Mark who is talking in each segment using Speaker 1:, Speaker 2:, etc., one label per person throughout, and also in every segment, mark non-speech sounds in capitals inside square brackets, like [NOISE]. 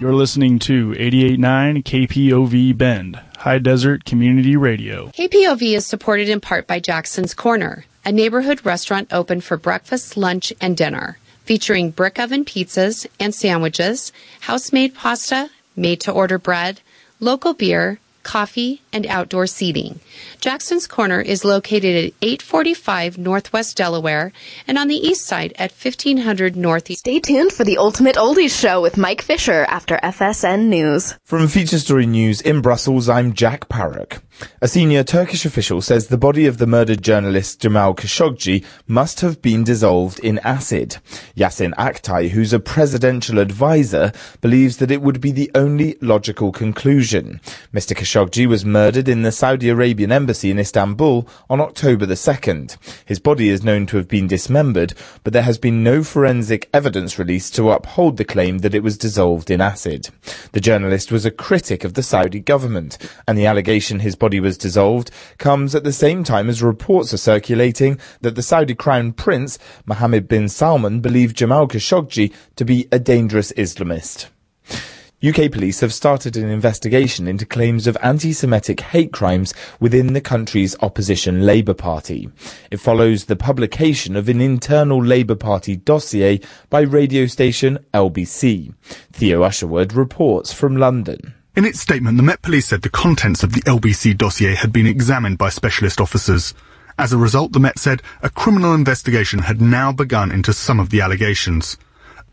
Speaker 1: You're listening to 88.9 KPOV Bend, High Desert Community Radio.
Speaker 2: KPOV is supported in part by Jackson's Corner, a neighborhood restaurant open for breakfast, lunch, and dinner, featuring brick oven pizzas and sandwiches, house-made pasta, made-to-order bread, local beer, coffee, and outdoor seating. Jackson's Corner is located at 845 Northwest Delaware and on the east side at 1500 Northeast.
Speaker 3: Stay tuned for the Ultimate Oldies Show with Mike Fisher after FSN News.
Speaker 4: From Feature Story News in Brussels, I'm Jack Parrock. A senior Turkish official says the body of the murdered journalist Jamal Khashoggi must have been dissolved in acid. Yasin Aktay, who's a presidential advisor, believes that it would be the only logical conclusion. Mr. Khashoggi was murdered in the Saudi Arabian embassy in Istanbul on October the 2nd. His body is known to have been dismembered, but there has been no forensic evidence released to uphold the claim that it was dissolved in acid. The journalist was a critic of the Saudi government, and the allegation his body was dissolved comes at the same time as reports are circulating that the Saudi crown prince, Mohammed bin Salman, believed Jamal Khashoggi to be a dangerous Islamist. UK police have started an investigation into claims of anti-Semitic hate crimes within the country's opposition Labour Party. It follows the publication of an internal Labour Party dossier by radio station LBC. Theo Usherwood reports from London.
Speaker 5: In its statement, the Met Police said the contents of the LBC dossier had been examined by specialist officers. As a result, the Met said a criminal investigation had now begun into some of the allegations.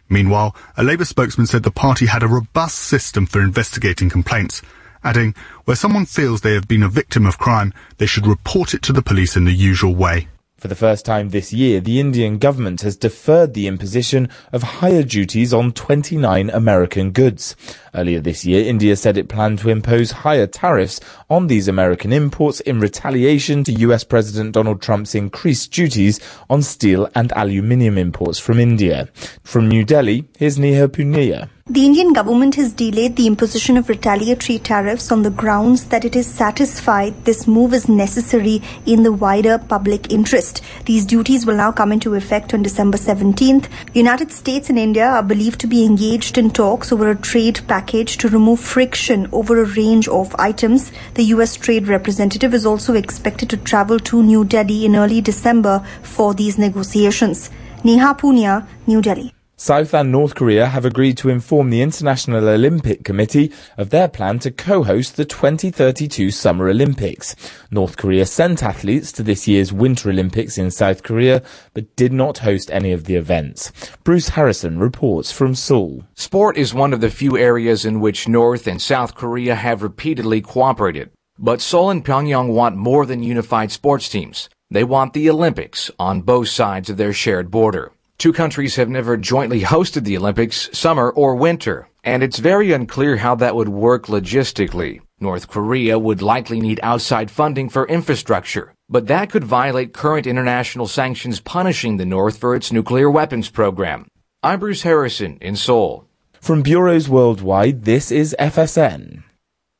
Speaker 5: Meanwhile, a Labour spokesman said the party had a robust system for investigating complaints, adding, where someone feels they have been a victim of crime, they should report it to the police in the usual way.
Speaker 4: For the first time this year, the Indian government has deferred the imposition of higher duties on 29 American goods. Earlier this year, India said it planned to impose higher tariffs on these American imports in retaliation to US President Donald Trump's increased duties on steel and aluminium imports from India. From New Delhi, here's Neha Punia.
Speaker 6: The Indian government has delayed the imposition of retaliatory tariffs on the grounds that it is satisfied this move is necessary in the wider public interest. These duties will now come into effect on December 17th. United States and India are believed to be engaged in talks over a trade package to remove friction over a range of items. The US trade representative is also expected to travel to New Delhi in early December for these negotiations. Neha Punia, New Delhi.
Speaker 4: South and North Korea have agreed to inform the International Olympic Committee of their plan to co-host the 2032 Summer Olympics. North Korea sent athletes to this year's Winter Olympics in South Korea, but did not host any of the events. Bruce Harrison reports from Seoul.
Speaker 7: Sport is one of the few areas in which North and South Korea have repeatedly cooperated. But Seoul and Pyongyang want more than unified sports teams. They want the Olympics on both sides of their shared border. Two countries have never jointly hosted the Olympics, summer or winter, and it's very unclear how that would work logistically. North Korea would likely need outside funding for infrastructure, but that could violate current international sanctions punishing the North for its nuclear weapons program. I'm Bruce Harrison in Seoul.
Speaker 4: From bureaus worldwide, this is FSN.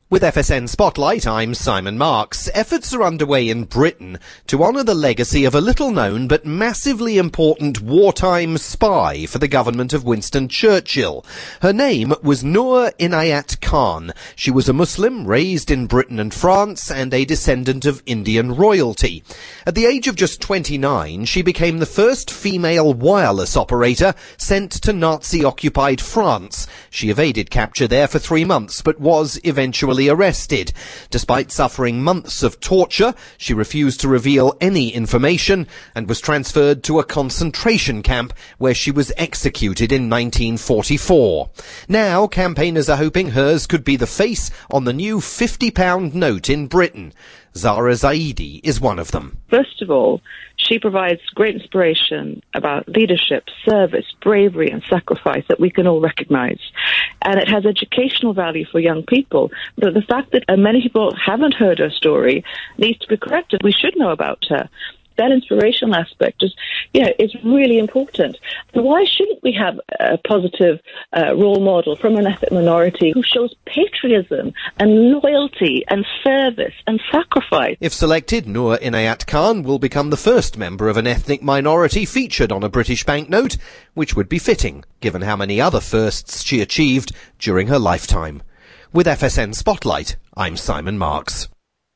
Speaker 8: With FSN Spotlight, I'm Simon Marks. Efforts are underway in Britain to honour the legacy of a little known but massively important wartime spy for the government of Winston Churchill. Her name was Noor Inayat Khan. She was a Muslim raised in Britain and France and a descendant of Indian royalty. At the age of just 29, she became the first female wireless operator sent to Nazi-occupied France. She evaded capture there for three months but was eventually arrested. Despite suffering months of torture, she refused to reveal any information and was transferred to a concentration camp where she was executed in 1944. Now, campaigners are hoping hers could be the face on the new £50 note in Britain. Zehra Zaidi is one of them.
Speaker 9: First of all, she provides great inspiration about leadership, service, bravery, and sacrifice that we can all recognize. And it has educational value for young people. But the fact that many people haven't heard her story needs to be corrected. We should know about her. That inspirational aspect is, you know, is really important. Why shouldn't we have a positive uh, role model from an ethnic minority who shows patriotism and loyalty and service and sacrifice?
Speaker 8: If selected, Noor Inayat Khan will become the first member of an ethnic minority featured on a British banknote, which would be fitting, given how many other firsts she achieved during her lifetime. With FSN Spotlight, I'm Simon Marks.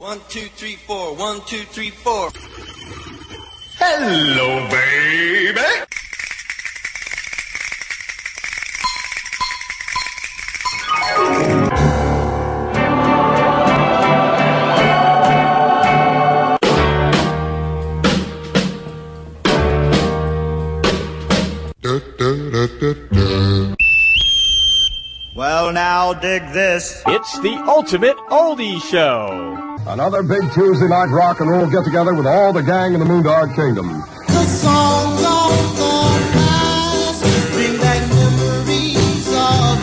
Speaker 10: One, two, three, four. One, two, three, four.
Speaker 11: Hello, baby.
Speaker 12: Well, now dig this.
Speaker 13: It's the ultimate oldie show.
Speaker 14: Another big Tuesday night rock and roll get together with all the gang in the Moondog Kingdom.
Speaker 10: The songs of the past bring back memories of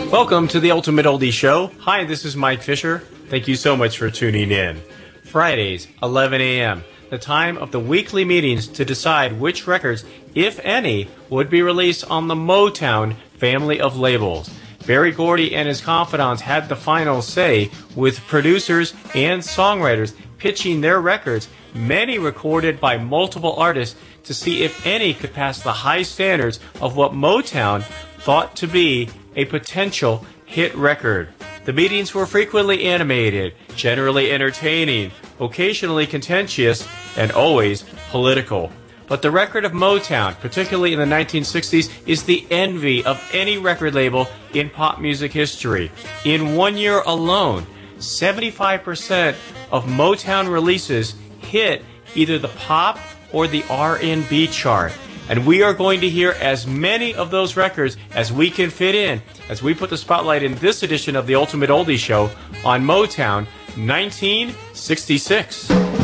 Speaker 10: you.
Speaker 13: Welcome to the Ultimate Oldie Show. Hi, this is Mike Fisher. Thank you so much for tuning in. Fridays, 11 a.m the time of the weekly meetings to decide which records, if any, would be released on the Motown family of labels. Berry Gordy and his confidants had the final say, with producers and songwriters pitching their records, many recorded by multiple artists, to see if any could pass the high standards of what Motown thought to be a potential hit record. The meetings were frequently animated, generally entertaining, occasionally contentious, and always political. But the record of Motown, particularly in the 1960s, is the envy of any record label in pop music history. In one year alone, 75% of Motown releases hit either the pop or the R&B chart. And we are going to hear as many of those records as we can fit in as we put the spotlight in this edition of the Ultimate Oldie Show on Motown 1966.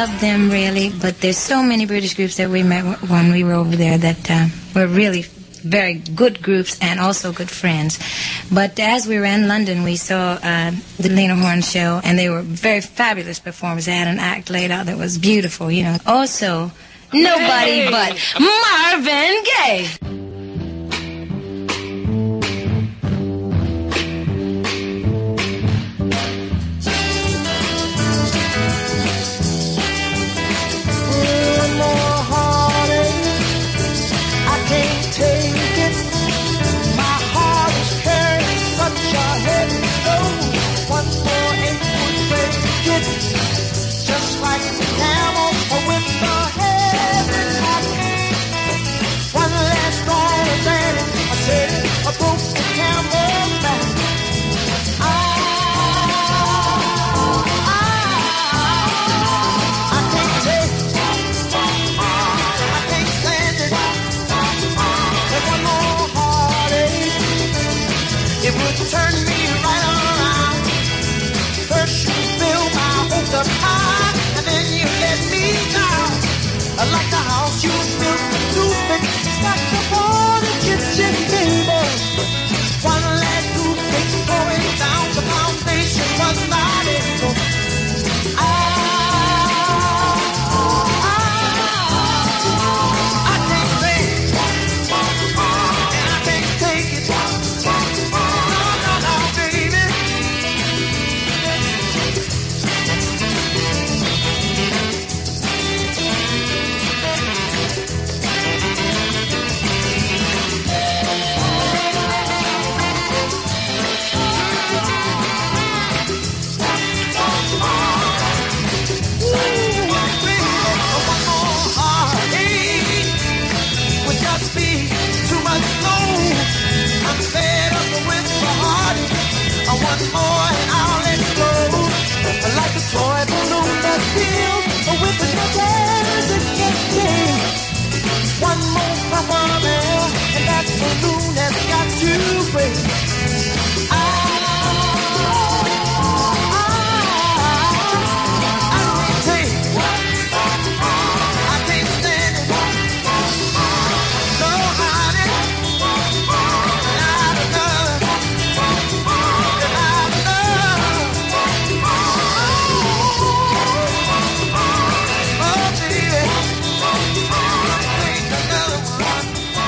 Speaker 11: love them really, but there's so many British groups that we met when we were over there that uh, were really very good groups and also good friends. But as we were in London, we saw uh, the Lena Horne show, and they were very fabulous performers. They had an act laid out that was beautiful, you know. Also, nobody
Speaker 10: hey.
Speaker 11: but Marvin Gaye.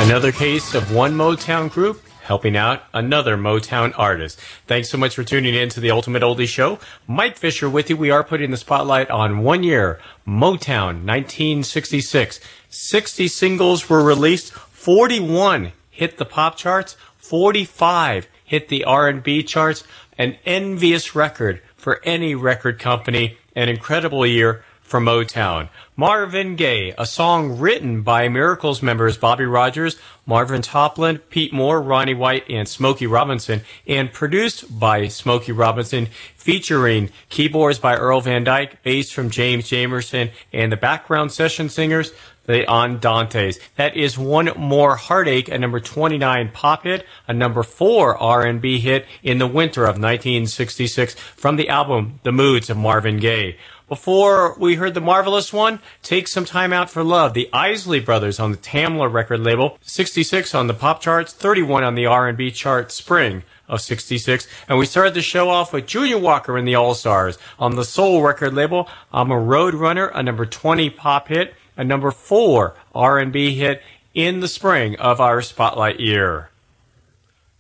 Speaker 13: Another case of one Motown group helping out another Motown artist. Thanks so much for tuning in to the Ultimate Oldie Show. Mike Fisher with you. We are putting the spotlight on one year, Motown, 1966. 60 singles were released, 41 hit the pop charts, 45 hit the R&B charts, an envious record for any record company, an incredible year for Motown. Marvin Gaye, a song written by Miracles members Bobby Rogers, Marvin Tarplin, Pete Moore, Ronnie White, and Smokey Robinson, and produced by Smokey Robinson, featuring keyboards by Earl Van Dyke, bass from James Jamerson, and the background session singers, the Andantes. That is one more heartache, a number 29 pop hit, a number 4 R&B hit in the winter of 1966 from the album The Moods of Marvin Gaye. Before we heard the marvelous one, Take Some Time Out for Love, the Isley Brothers on the Tamla record label, 66 on the pop charts, 31 on the R&B chart spring of 66. And we started the show off with Junior Walker and the All-Stars on the Soul record label. I'm a Road Runner, a number 20 pop hit, a number 4 R&B hit in the spring of our spotlight year.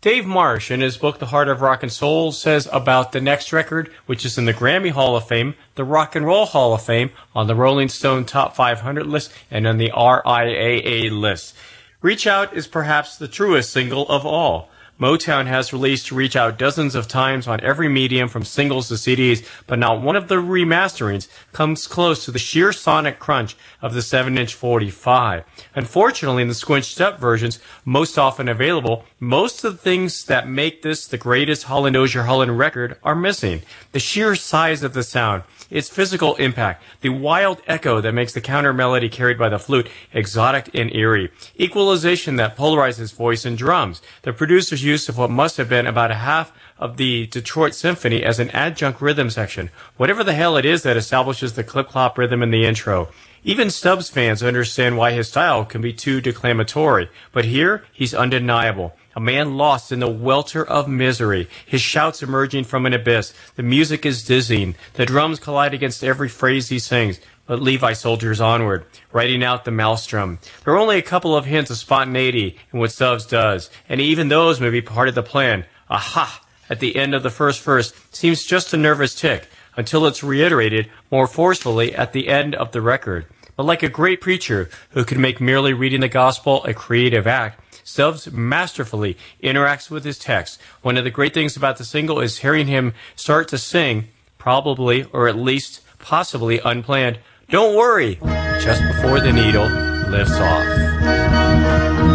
Speaker 13: Dave Marsh, in his book The Heart of Rock and Soul, says about the next record, which is in the Grammy Hall of Fame, the Rock and Roll Hall of Fame, on the Rolling Stone Top 500 list, and on the RIAA list. Reach Out is perhaps the truest single of all. Motown has released Reach Out dozens of times on every medium from singles to CDs, but not one of the remasterings comes close to the sheer sonic crunch of the 7 inch 45. Unfortunately, in the squinched up versions, most often available, most of the things that make this the greatest Holland Dozier Holland record are missing. The sheer size of the sound, its physical impact, the wild echo that makes the counter melody carried by the flute exotic and eerie, equalization that polarizes voice and drums, the producer's use of what must have been about a half of the Detroit Symphony as an adjunct rhythm section, whatever the hell it is that establishes the clip-clop rhythm in the intro. Even Stubbs fans understand why his style can be too declamatory, but here he's undeniable. A man lost in the welter of misery, his shouts emerging from an abyss. The music is dizzying. The drums collide against every phrase he sings. But Levi soldiers onward, writing out the maelstrom. There are only a couple of hints of spontaneity in what Stubbs does, and even those may be part of the plan. Aha! At the end of the first verse seems just a nervous tic, until it's reiterated more forcefully at the end of the record. But like a great preacher who can make merely reading the gospel a creative act, Stubbs masterfully interacts with his text. One of the great things about the single is hearing him start to sing, probably, or at least possibly unplanned, Don't worry, just before the needle lifts off.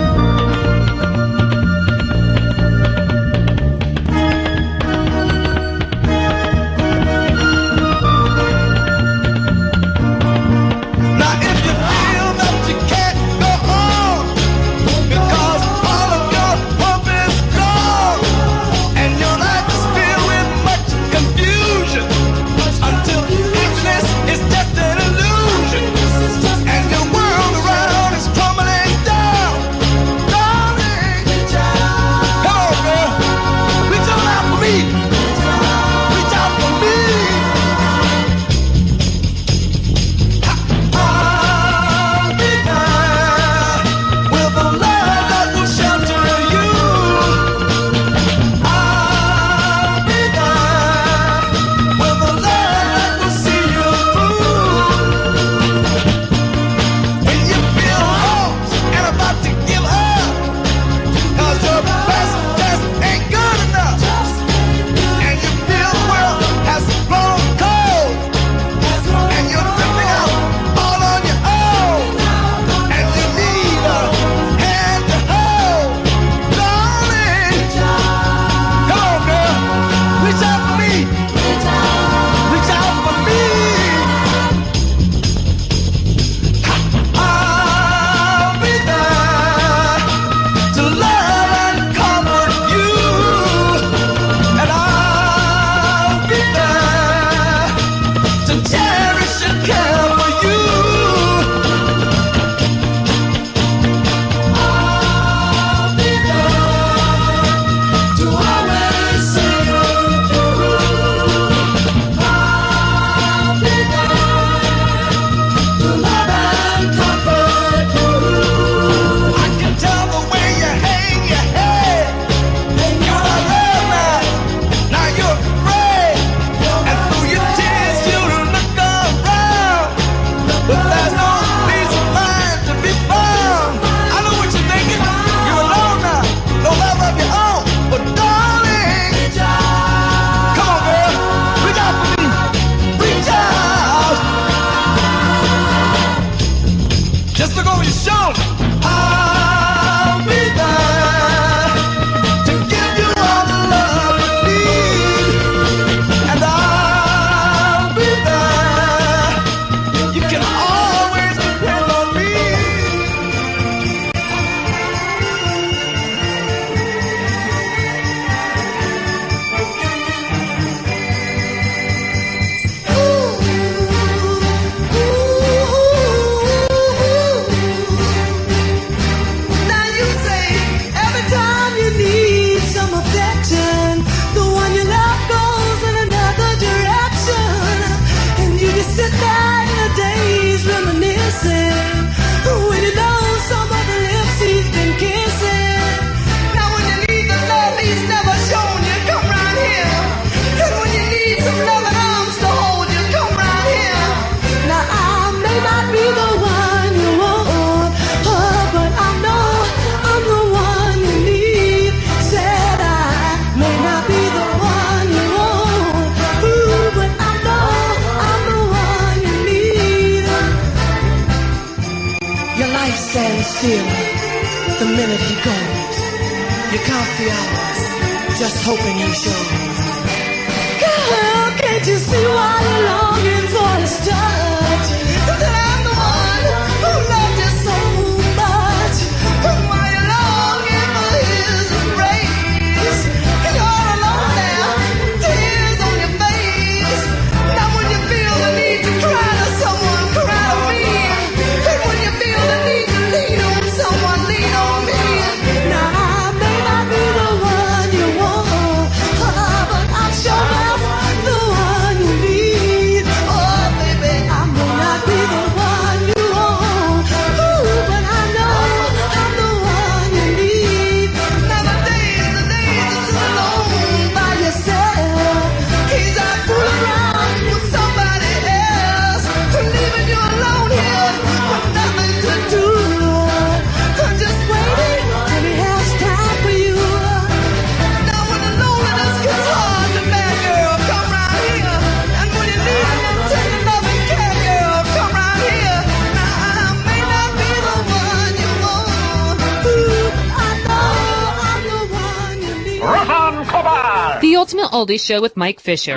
Speaker 12: Oldie Show with Mike Fisher.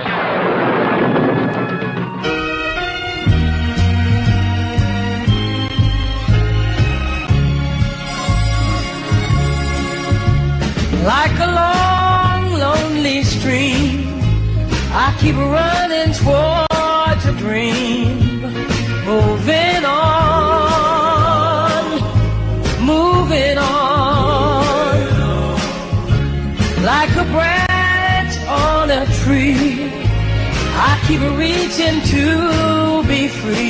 Speaker 10: Like a long, lonely stream, I keep running toward. keep reaching to be free.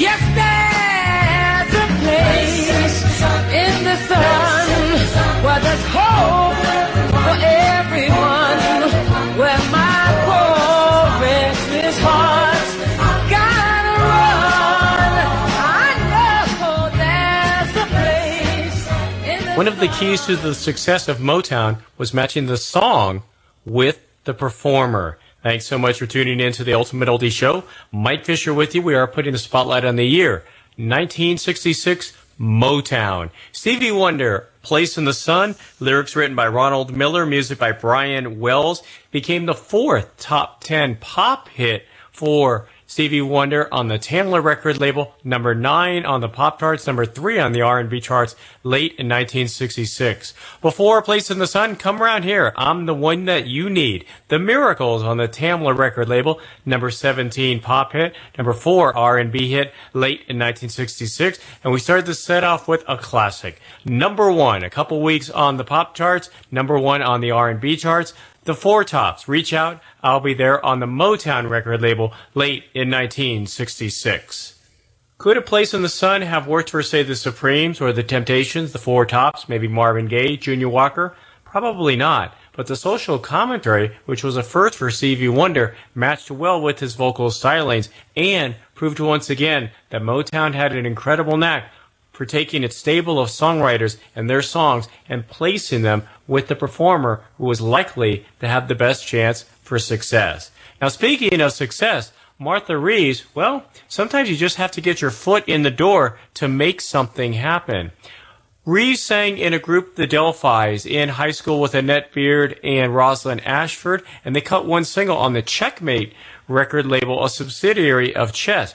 Speaker 10: Yes, there's a place in the sun where there's hope for everyone, where my poor restless heart gotta run. I know there's a place in the
Speaker 13: One of the keys to the success of Motown was matching the song with the performer. Thanks so much for tuning in to the Ultimate Oldie Show. Mike Fisher with you. We are putting the spotlight on the year 1966 Motown. Stevie Wonder, Place in the Sun, lyrics written by Ronald Miller, music by Bryan Wells, became the fourth top 10 pop hit for Stevie Wonder on the Tamla record label, number 9 on the pop charts, number 3 on the R&B charts late in 1966. Before Place in the Sun, come around here. I'm the one that you need. The Miracles on the Tamla record label, number 17 pop hit, number 4 R&B hit late in 1966, and we started the set off with a classic. Number 1, a couple weeks on the pop charts, number 1 on the R&B charts, the Four Tops, Reach Out, I'll Be There on the Motown record label late in 1966. Could a place in the sun have worked for, say, the Supremes or the Temptations, the Four Tops, maybe Marvin Gaye, Junior Walker? Probably not. But the social commentary, which was a first for Stevie Wonder, matched well with his vocal stylings and proved once again that Motown had an incredible knack for taking its stable of songwriters and their songs and placing them with the performer who was likely to have the best chance for success. Now, speaking of success, Martha Reeves, well, sometimes you just have to get your foot in the door to make something happen. Reeves sang in a group, the Del-Phis, in high school with Annette Beard and Rosalind Ashford, and they cut one single on the Checkmate record label, a subsidiary of Chess.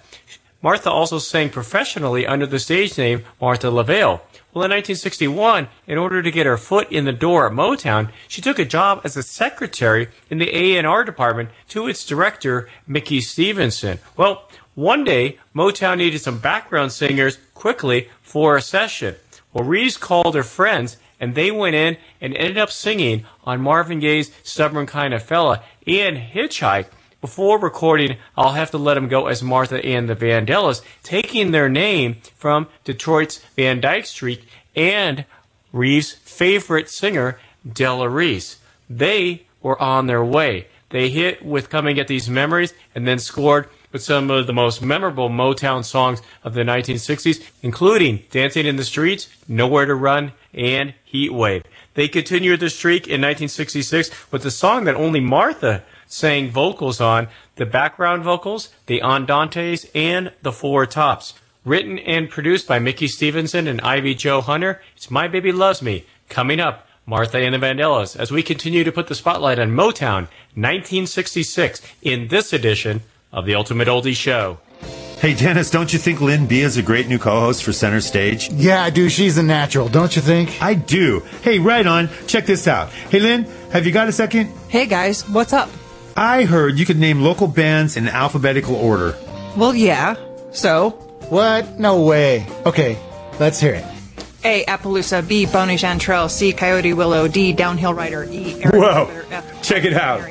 Speaker 13: Martha also sang professionally under the stage name Martha LaVaille. Well, in 1961, in order to get her foot in the door at Motown, she took a job as a secretary in the A&R department to its director, Mickey Stevenson. Well, one day, Motown needed some background singers quickly for a session. Well, Reeves called her friends, and they went in and ended up singing on Marvin Gaye's Stubborn Kind of Fella and Hitchhike before recording I'll Have to Let Him Go as Martha and the Vandellas, taking their name from Detroit's Van Dyke Street and Reeves' favorite singer, Della Reese. They were on their way. They hit with Come and Get These Memories and then scored with some of the most memorable Motown songs of the 1960s, including Dancing in the Streets, Nowhere to Run, and Heat Wave. They continued the streak in 1966 with the song that only Martha sang vocals on, the background vocals, the Andantes, and the Four Tops. Written and produced by Mickey Stevenson and Ivy Jo Hunter, it's My Baby Loves Me. Coming up, Martha and the Vandellas, as we continue to put the spotlight on Motown 1966 in this edition of the Ultimate Oldie Show.
Speaker 15: Hey, Dennis, don't you think Lynn B is a great new co host for Center Stage?
Speaker 16: Yeah, I do. She's a natural, don't you think?
Speaker 15: I do. Hey, right on. Check this out. Hey, Lynn, have you got a second?
Speaker 17: Hey, guys, what's up?
Speaker 15: I heard you could name local bands in alphabetical order.
Speaker 17: Well, yeah. So?
Speaker 16: What? No way. Okay, let's hear it.
Speaker 17: A. Appaloosa. B. Bonnie Chantrell. C. Coyote Willow. D. Downhill Rider. E. Eric
Speaker 15: Whoa.
Speaker 17: Carpenter, F.
Speaker 15: Check it out.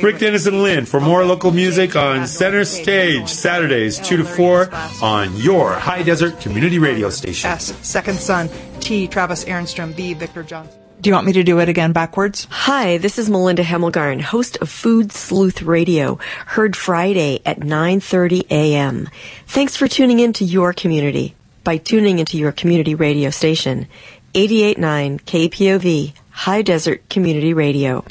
Speaker 15: Rick Dennis and Lynn for more local music on Center Stage, Saturdays 2 to 4 on your High Desert Community Radio Station.
Speaker 17: S. Second Son. T. Travis Ehrenstrom. B. Victor Johnson. Do you want me to do it again backwards?
Speaker 18: Hi, this is Melinda Hemmelgarn, host of Food Sleuth Radio, heard Friday at 9:30 a.m. Thanks for tuning in to your community by tuning into your community radio station, 889 KPOV, High Desert Community Radio.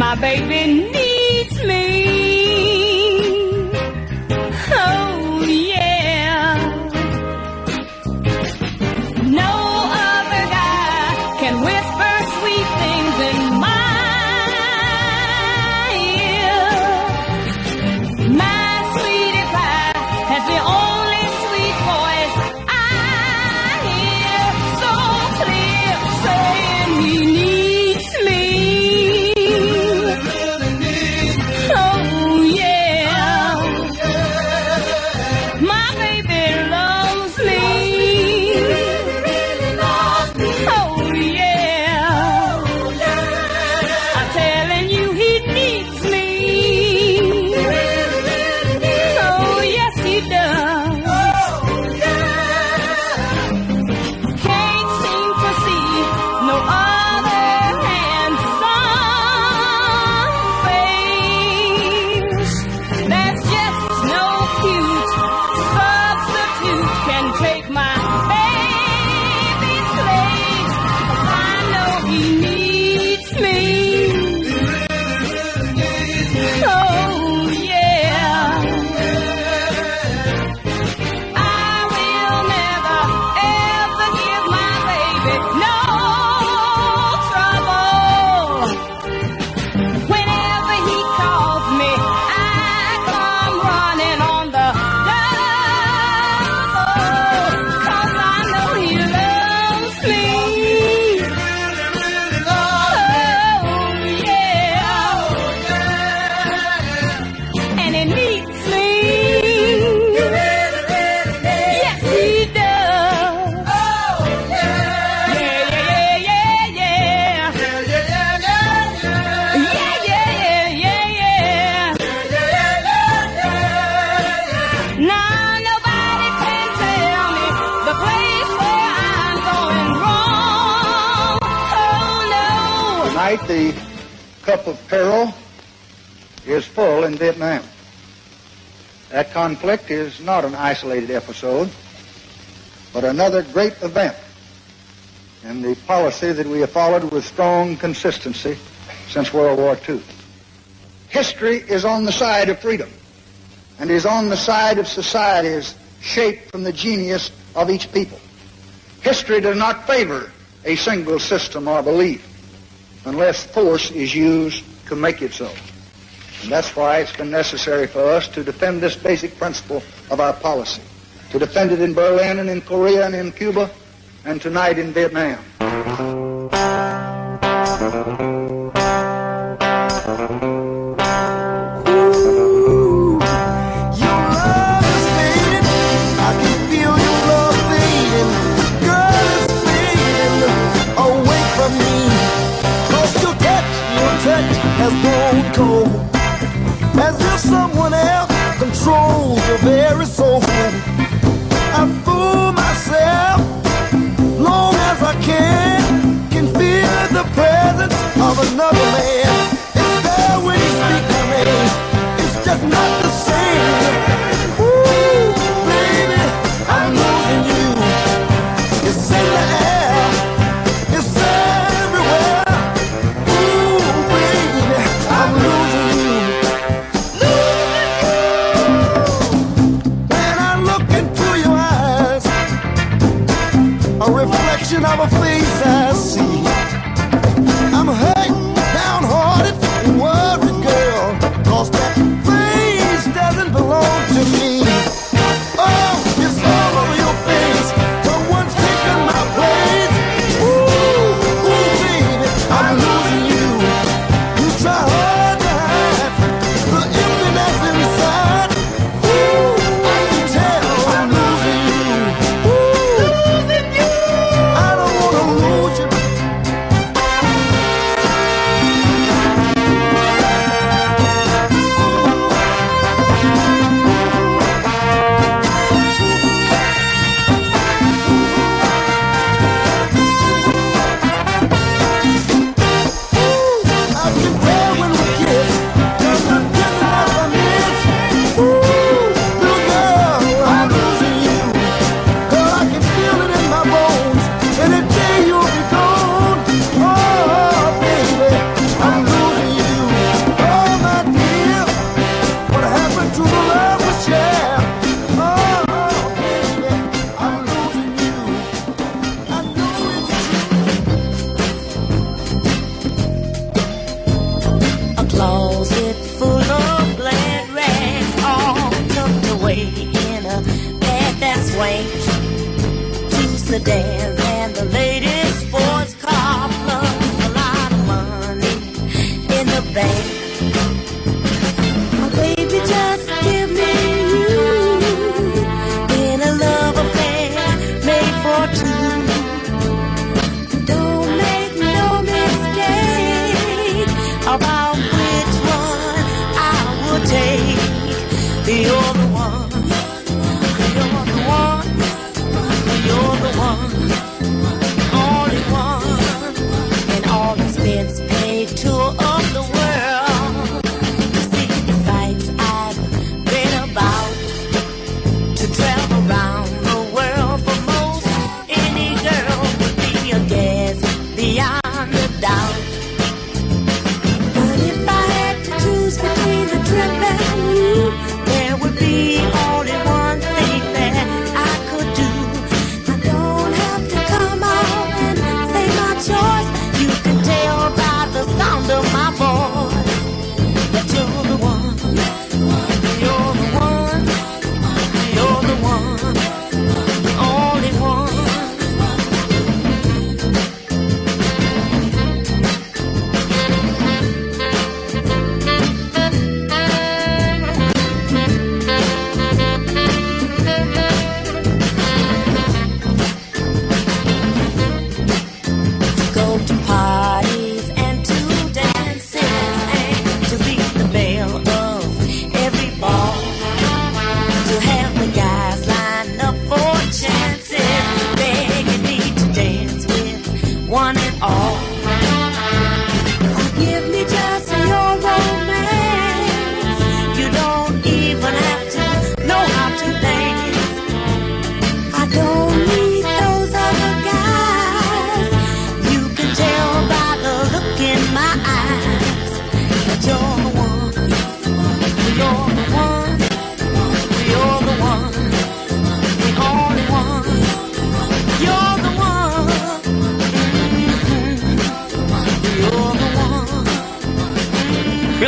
Speaker 10: My baby needs
Speaker 19: is not an isolated episode, but another great event in the policy that we have followed with strong consistency since World War II. History is on the side of freedom and is on the side of societies shaped from the genius of each people. History does not favor a single system or belief unless force is used to make it so. And that's why it's been necessary for us to defend this basic principle of our policy, to defend it in Berlin and in Korea and in Cuba, and tonight in Vietnam.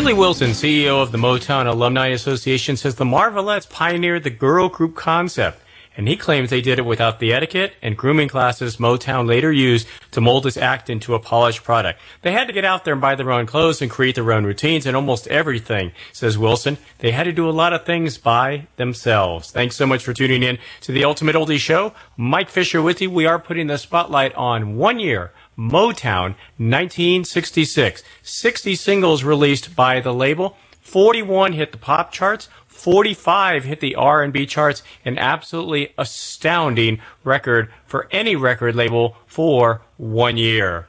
Speaker 13: Billy Wilson, CEO of the Motown Alumni Association, says the Marvelettes pioneered the girl group concept, and he claims they did it without the etiquette and grooming classes Motown later used to mold its act into a polished product. They had to get out there and buy their own clothes and create their own routines and almost everything, says Wilson. They had to do a lot of things by themselves. Thanks so much for tuning in to the Ultimate Oldie Show. Mike Fisher with you. We are putting the spotlight on one year Motown 1966. 60 singles released by the label. 41 hit the pop charts. 45 hit the R&B charts. An absolutely astounding record for any record label for one year.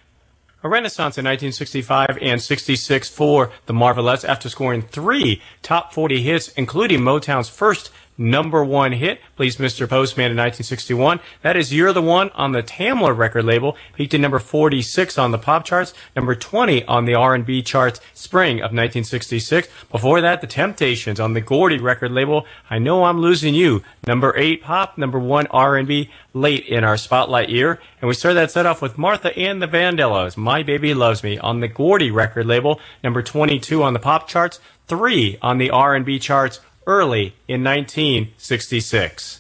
Speaker 13: A renaissance in 1965 and 66 for the Marvelettes after scoring three top 40 hits, including Motown's first number one hit, Please Mr. Postman in 1961. That is You're the One on the Tamla record label, peaked at number 46 on the pop charts, number 20 on the R&B charts, spring of 1966. Before that, The Temptations on the Gordy record label, I Know I'm Losing You, number 8 pop, number 1 R&B, late in our spotlight year. And we started that set off with Martha and the Vandellas, My Baby Loves Me on the Gordy record label, number 22 on the pop charts, 3 on the R&B charts, early in 1966.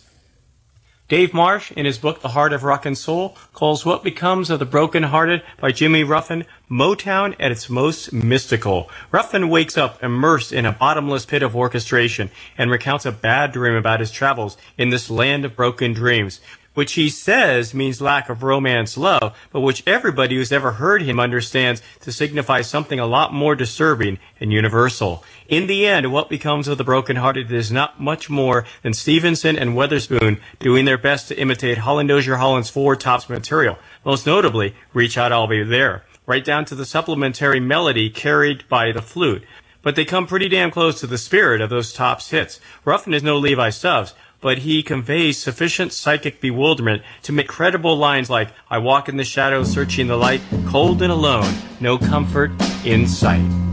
Speaker 13: Dave Marsh, in his book The Heart of Rock and Soul, calls What Becomes of the Broken Hearted by Jimmy Ruffin Motown at its most mystical. Ruffin wakes up immersed in a bottomless pit of orchestration and recounts a bad dream about his travels in this land of broken dreams which he says means lack of romance love, but which everybody who's ever heard him understands to signify something a lot more disturbing and universal. In the end, what becomes of the broken-hearted is not much more than Stevenson and Weatherspoon doing their best to imitate Holland Dozier Holland's Four Tops material. Most notably, Reach Out I'll Be There, right down to the supplementary melody carried by the flute. But they come pretty damn close to the spirit of those Tops hits. Ruffin is no Levi Stubbs, but he conveys sufficient psychic bewilderment to make credible lines like, I walk in the shadows searching the light, cold and alone, no comfort in sight.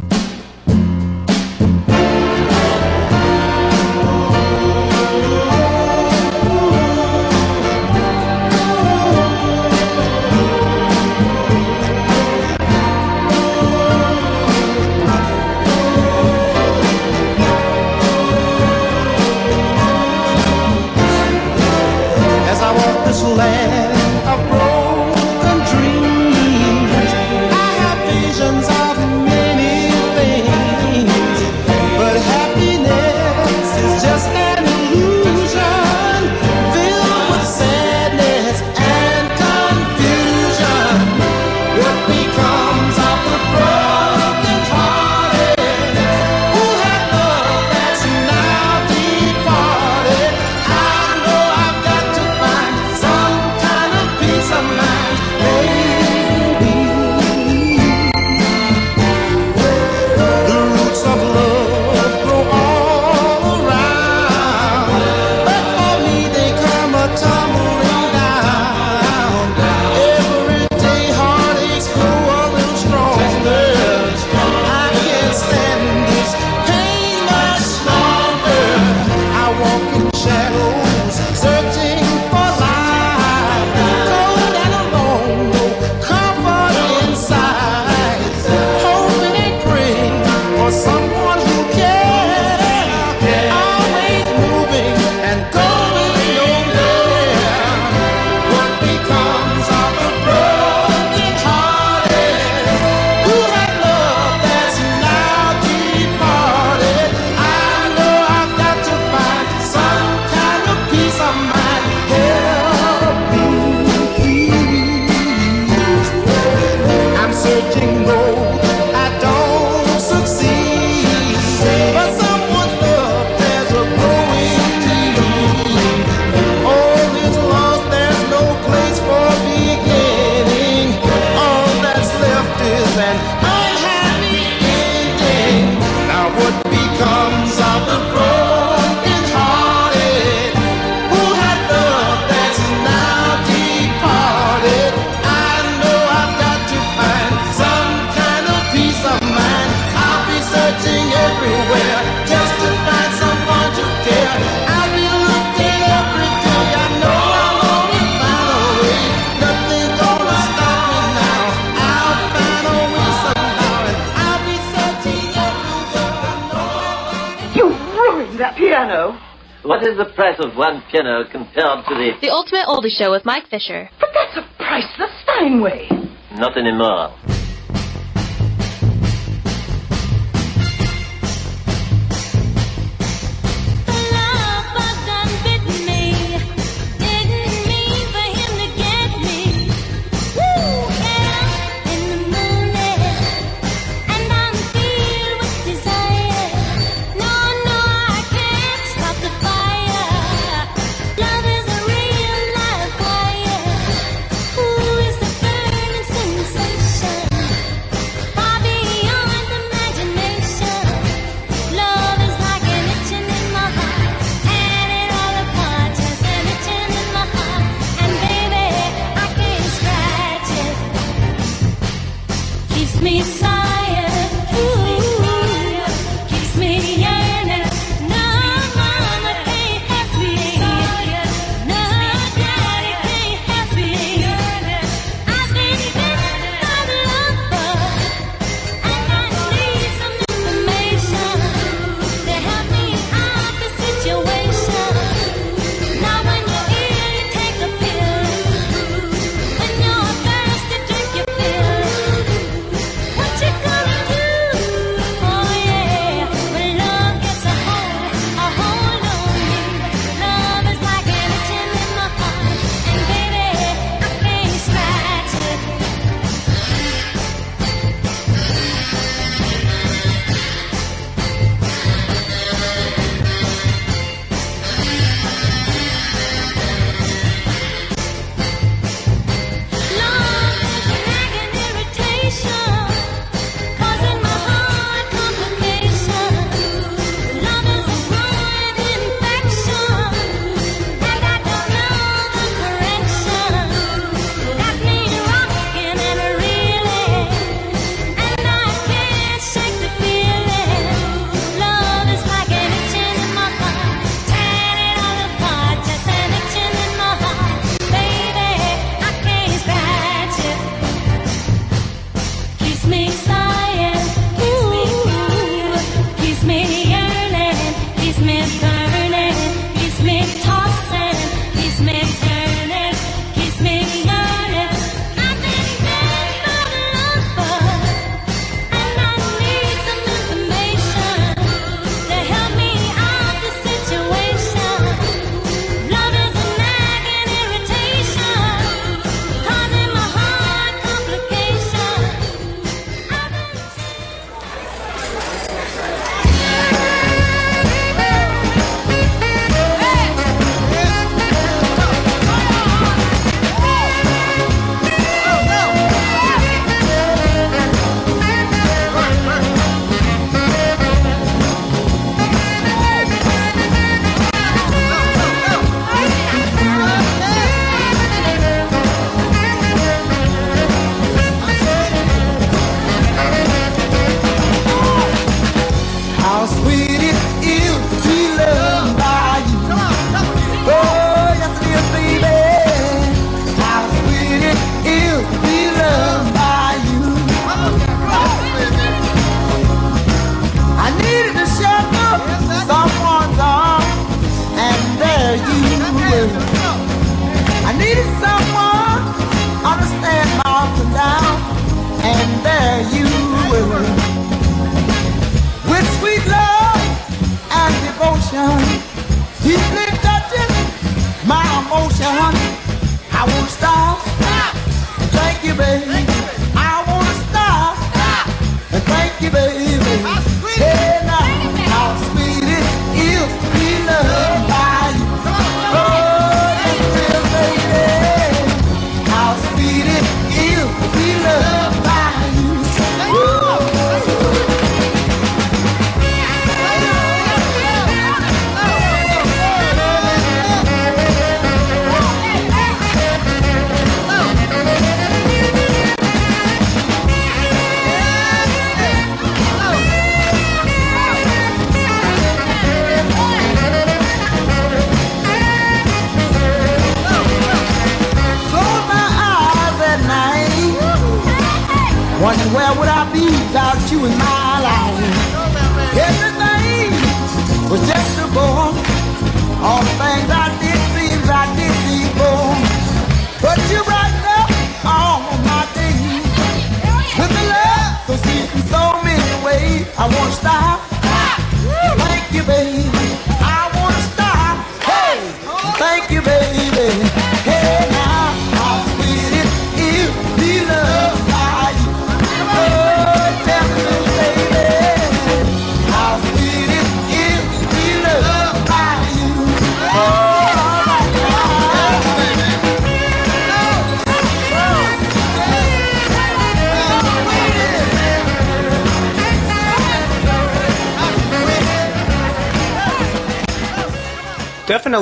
Speaker 19: I walk of
Speaker 20: one piano compared to the...
Speaker 21: The Ultimate Oldie Show with Mike Fisher.
Speaker 19: But that's a priceless Steinway.
Speaker 20: Not anymore.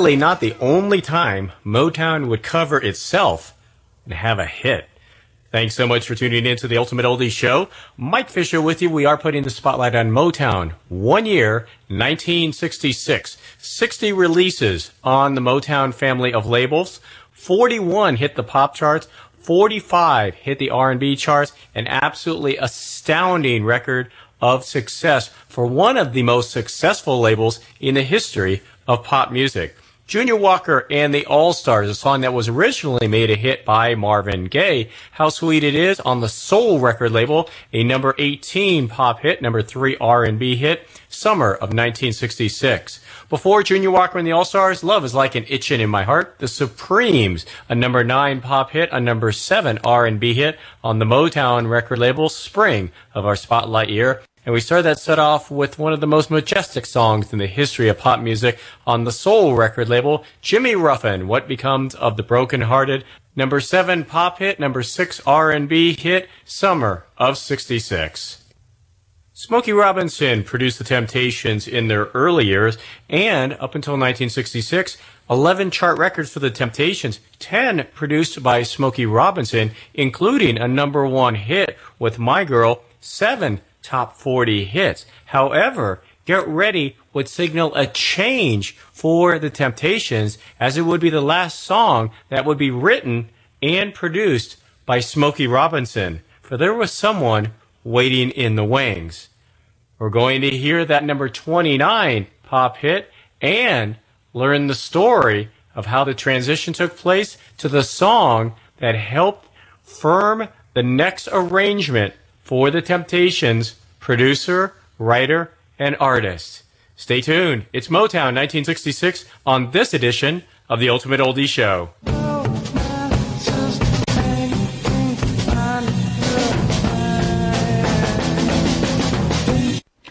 Speaker 13: Definitely not the only time Motown would cover itself and have a hit. Thanks so much for tuning in to the Ultimate Oldies Show. Mike Fisher with you. We are putting the spotlight on Motown. One year, 1966. 60 releases on the Motown family of labels. 41 hit the pop charts. 45 hit the R&B charts. An absolutely astounding record of success for one of the most successful labels in the history of pop music. Junior Walker and the All-Stars, a song that was originally made a hit by Marvin Gaye. How Sweet It Is on the Soul record label, a number 18 pop hit, number 3 R&B hit, summer of 1966. Before Junior Walker and the All-Stars, Love is Like an Itchin' in My Heart, The Supremes, a number 9 pop hit, a number 7 R&B hit on the Motown record label, spring of our spotlight year. And we started that set off with one of the most majestic songs in the history of pop music on the Soul record label, Jimmy Ruffin, What Becomes of the Broken Hearted, number 7 pop hit, number 6 R&B hit, summer of 66. Smokey Robinson produced the Temptations in their early years, and up until 1966, 11 chart records for the Temptations, 10 produced by Smokey Robinson, including a number one hit with My Girl, 7 top 40 hits. However, Get Ready would signal a change for the Temptations as it would be the last song that would be written and produced by Smokey Robinson. For there was someone waiting in the wings. We're going to hear that number 29 pop hit and learn the story of how the transition took place to the song that helped firm the next arrangement for the Temptations producer, writer, and artist. Stay tuned. It's Motown 1966 on this edition of the Ultimate Oldie Show.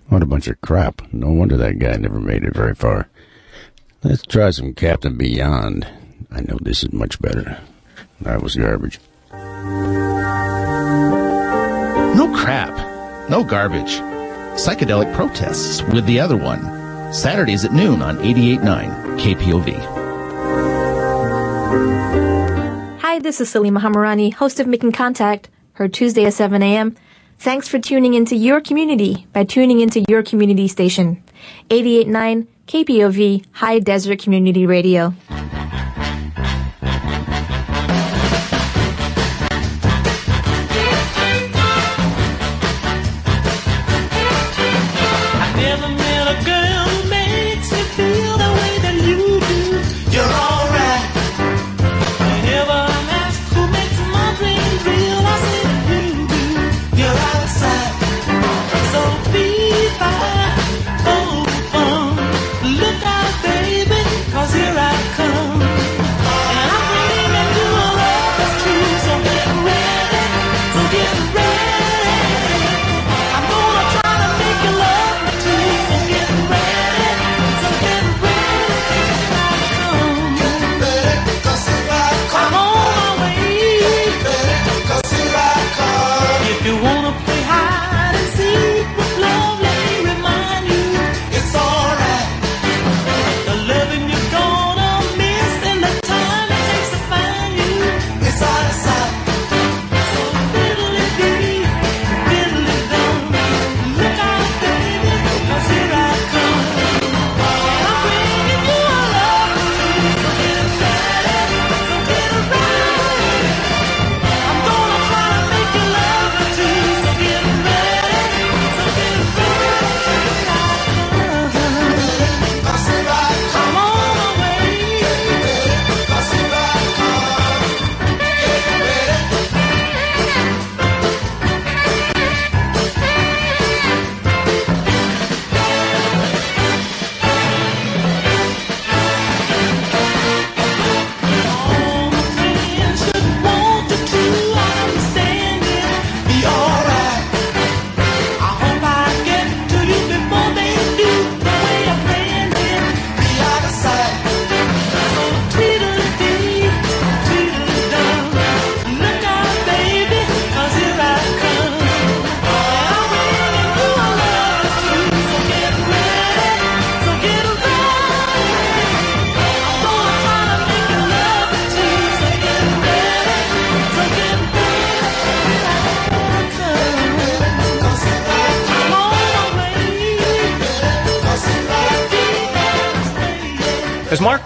Speaker 22: What a bunch of crap. No wonder that guy never made it very far. Let's try some Captain Beyond. I know this is much better. That was garbage.
Speaker 23: No crap. No garbage. Psychedelic protests with the other one. Saturdays at noon on 88.9 KPOV.
Speaker 24: Hi, this is Salima Hamirani, host of Making Contact, heard Tuesday at 7 a.m. Thanks for tuning into your community by tuning into your community station. 88.9 KPOV High Desert Community Radio.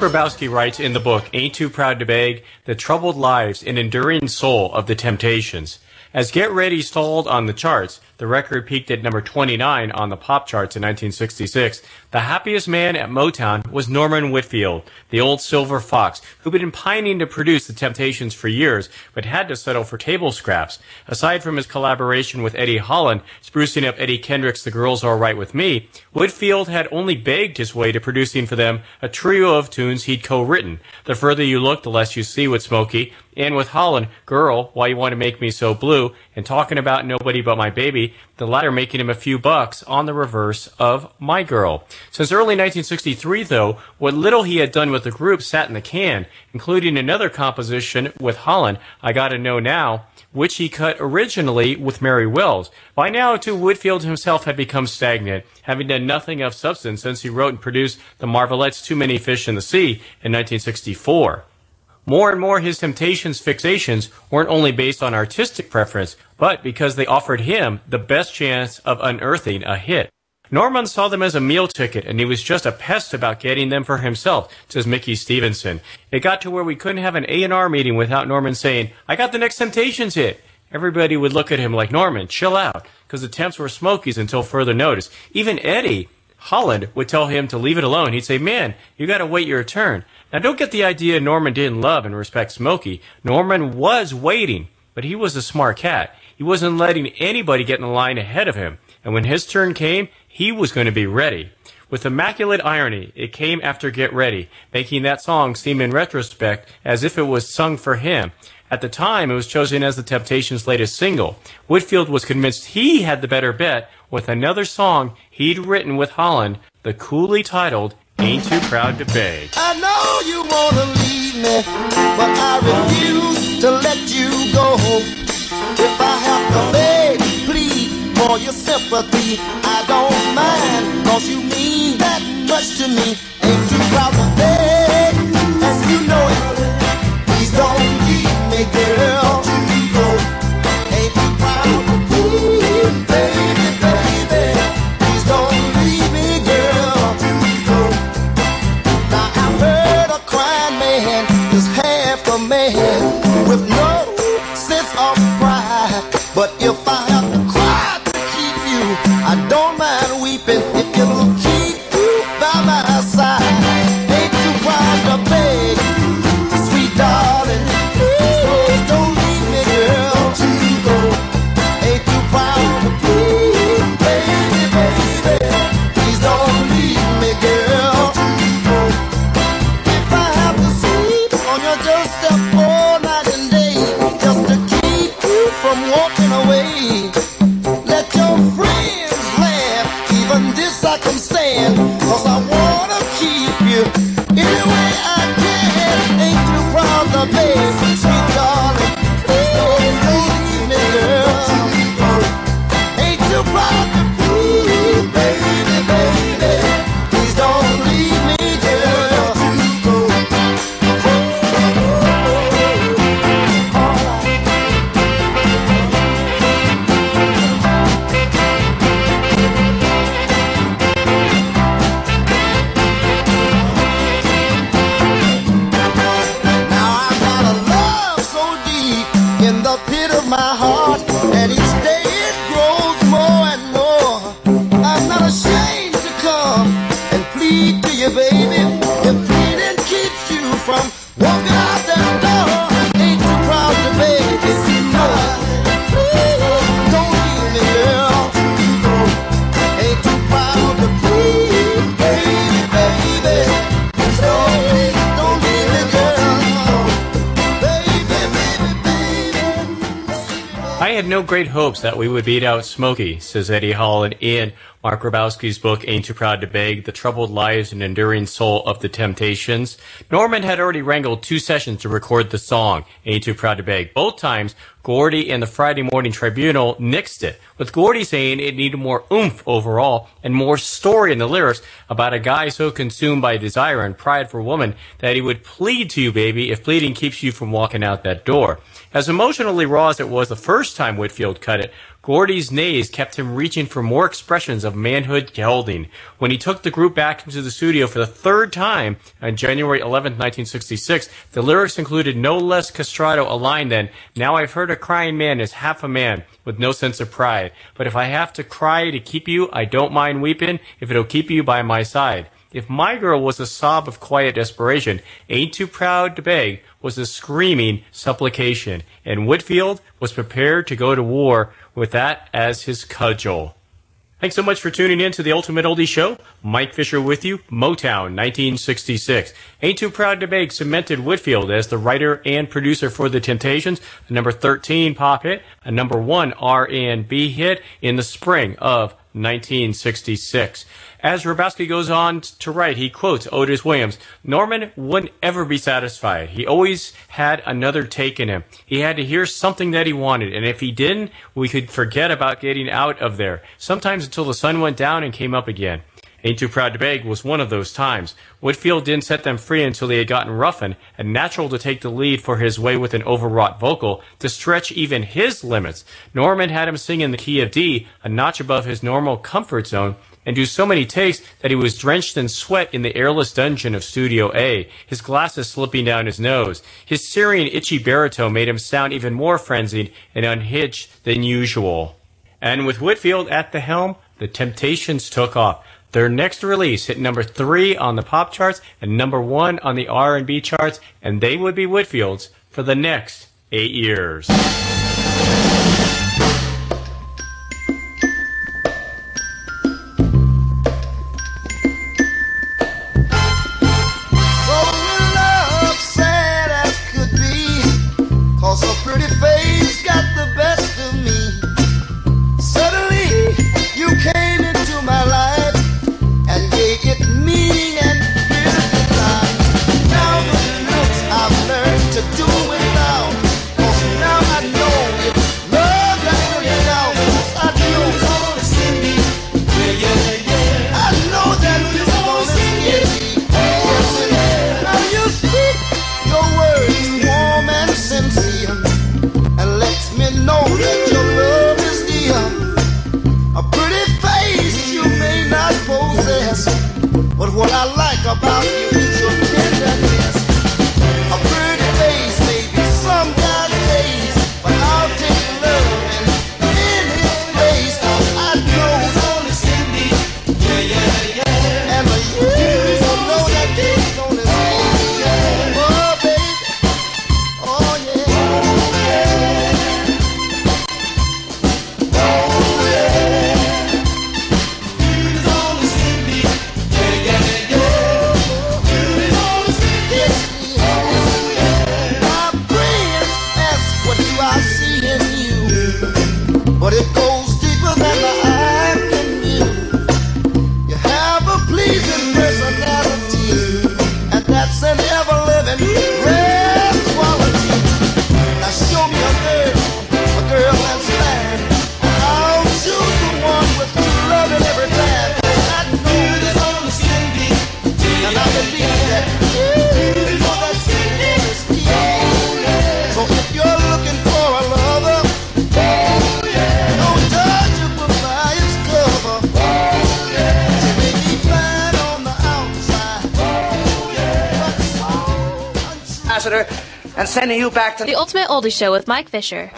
Speaker 13: Ribowsky writes in the book Ain't Too Proud to Beg, The Troubled Lives and Enduring Soul of the Temptations. As Get Ready stalled on the charts, the record peaked at number 29 on the pop charts in 1966. The happiest man at Motown was Norman Whitfield, the old silver fox, who'd been pining to produce the Temptations for years, but had to settle for table scraps. Aside from his collaboration with Eddie Holland, sprucing up Eddie Kendricks The Girl's Are Alright With Me, Whitfield had only begged his way to producing for them a trio of tunes he'd co-written. The further you look, the less you see with Smokey, and with Holland, Girl, Why You Want to Make Me So Blue, and Talking About Nobody But My Baby, the latter making him a few bucks on the reverse of My Girl. Since early 1963, though, what little he had done with the group sat in the can, including another composition with Holland, I Gotta Know Now, which he cut originally with Mary Wells. By now, too, Whitfield himself had become stagnant, having done nothing of substance since he wrote and produced the Marvelettes' Too Many Fish in the Sea in 1964. More and more, his Temptations fixations weren't only based on artistic preference, but because they offered him the best chance of unearthing a hit. Norman saw them as a meal ticket, and he was just a pest about getting them for himself, says Mickey Stevenson. It got to where we couldn't have an A&R meeting without Norman saying, I got the next Temptations hit. Everybody would look at him like, Norman, chill out, because the temps were Smokies until further notice. Even Eddie Holland would tell him to leave it alone. He'd say, man, you gotta wait your turn. Now don't get the idea Norman didn't love and respect Smokey. Norman was waiting, but he was a smart cat. He wasn't letting anybody get in the line ahead of him. And when his turn came, he was going to be ready. With immaculate irony, it came after Get Ready, making that song seem in retrospect as if it was sung for him. At the time, it was chosen as the Temptations' latest single. Whitfield was convinced he had the better bet with another song he'd written with Holland, the coolly titled Ain't Too Proud to Beg.
Speaker 19: I know you wanna leave me, but I refuse to let you go. If I have to beg, plead for your sympathy, I don't mind, cause you mean that much to me. Ain't too proud to beg, you know it. Please don't leave me, girl. But if that
Speaker 13: we would beat out Smokey, says Eddie Holland in Mark Ribowsky's book Ain't Too Proud to Beg, The Troubled Lives and Enduring Soul of the Temptations. Norman had already wrangled two sessions to record the song, Ain't Too Proud to Beg. Both times, Gordy and the Friday Morning Tribunal nixed it, with Gordy saying it needed more oomph overall and more story in the lyrics about a guy so consumed by desire and pride for a woman that he would plead to you, baby, if pleading keeps you from walking out that door. As emotionally raw as it was the first time Whitfield cut it, Gordy's nays kept him reaching for more expressions of manhood gelding. When he took the group back into the studio for the third time on January 11, 1966, the lyrics included no less castrato a line than, Now I've heard a crying man is half a man with no sense of pride. But if I have to cry to keep you, I don't mind weeping if it'll keep you by my side. If My Girl was a sob of quiet desperation, Ain't Too Proud to Beg was a screaming supplication, and Whitfield was prepared to go to war with that as his cudgel. Thanks so much for tuning in to the Ultimate Oldie Show. Mike Fisher with you, Motown, 1966. Ain't Too Proud to Beg cemented Whitfield as the writer and producer for The Temptations, a number 13 pop hit, a number 1 R&B hit in the spring of 1966. As Ribowsky goes on to write, he quotes Otis Williams, Norman wouldn't ever be satisfied. He always had another take in him. He had to hear something that he wanted, and if he didn't, we could forget about getting out of there, sometimes until the sun went down and came up again. Ain't Too Proud to Beg was one of those times. Whitfield didn't set them free until they had gotten Ruffin, and natural to take the lead for his way with an overwrought vocal to stretch even his limits. Norman had him sing in the key of D, a notch above his normal comfort zone, and do so many takes that he was drenched in sweat in the airless dungeon of Studio A, his glasses slipping down his nose. His Syrian itchy baritone made him sound even more frenzied and unhitched than usual. And with Whitfield at the helm, the Temptations took off. Their next release hit number three on the pop charts and number one on the R&B charts, and they would be Whitfield's for the next eight years.
Speaker 25: Back to
Speaker 20: The Ultimate Oldie Show with Mike Fisher.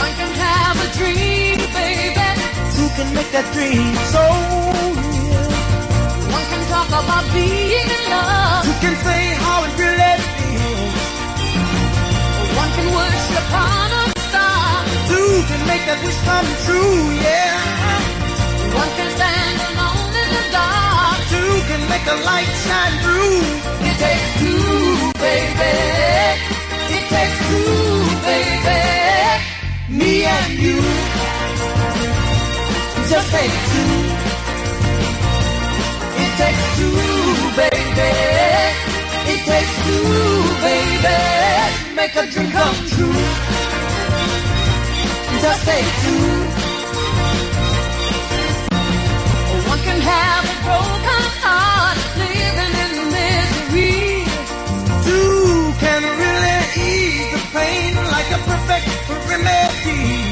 Speaker 26: One can have a dream, baby. Two can make that dream so real. One can talk about being in love. Two can say how it really feels. One can wish upon a star. Two can make that wish come true, yeah. Can make a light shine through. It takes two, baby. It takes two, baby. Me and you. Just take two. It takes two, baby. It takes two, baby. Make a dream come true. Just take two. pain like a perfect
Speaker 27: remedy.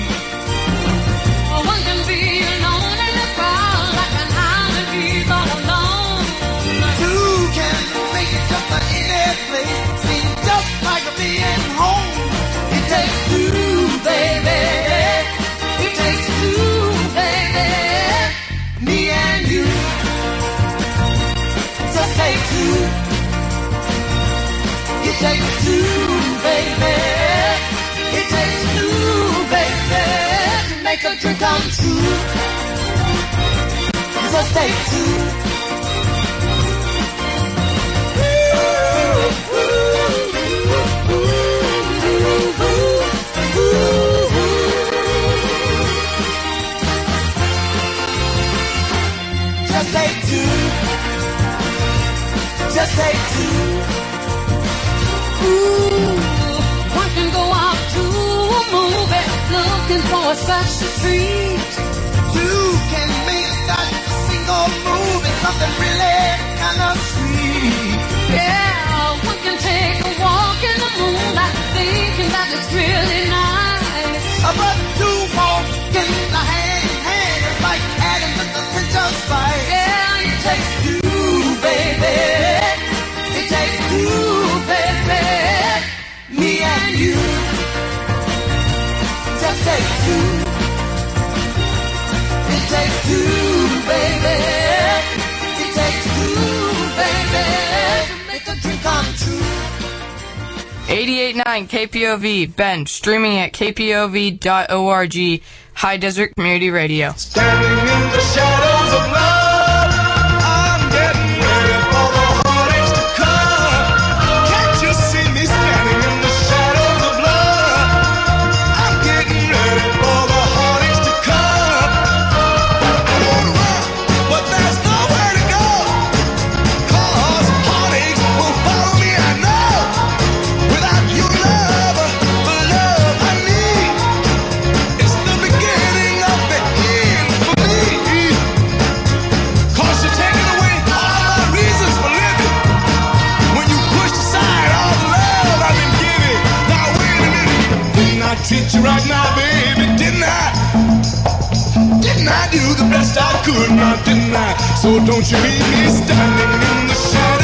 Speaker 27: adventure come true. So stay tuned. Just take two. Just take two.
Speaker 26: looking for such a treat.
Speaker 27: Two can make that single move is something really kind of sweet.
Speaker 26: Yeah, one can take a walk in the moonlight thinking that it's really nice.
Speaker 27: But two won't get the hand in hand. It's like adding to the pinch spice.
Speaker 26: Yeah, it takes two, baby.
Speaker 27: It takes two, baby. Me and you. It takes
Speaker 28: 88.9 KPOV, Bend, streaming at kpov.org, High Desert Community Radio.
Speaker 27: Stand the best I could not deny. So don't you leave me standing in the shadow.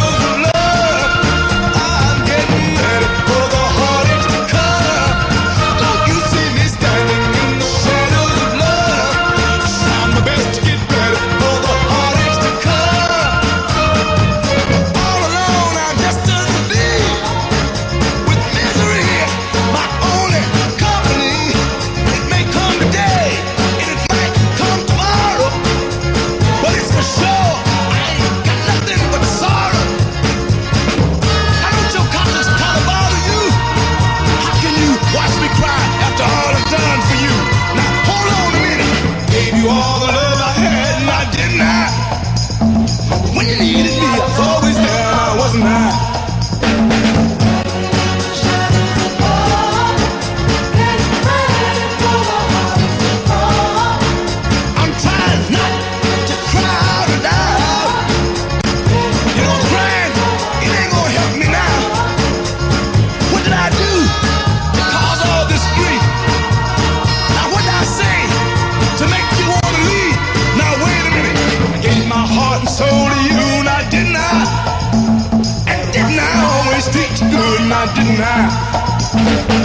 Speaker 27: now.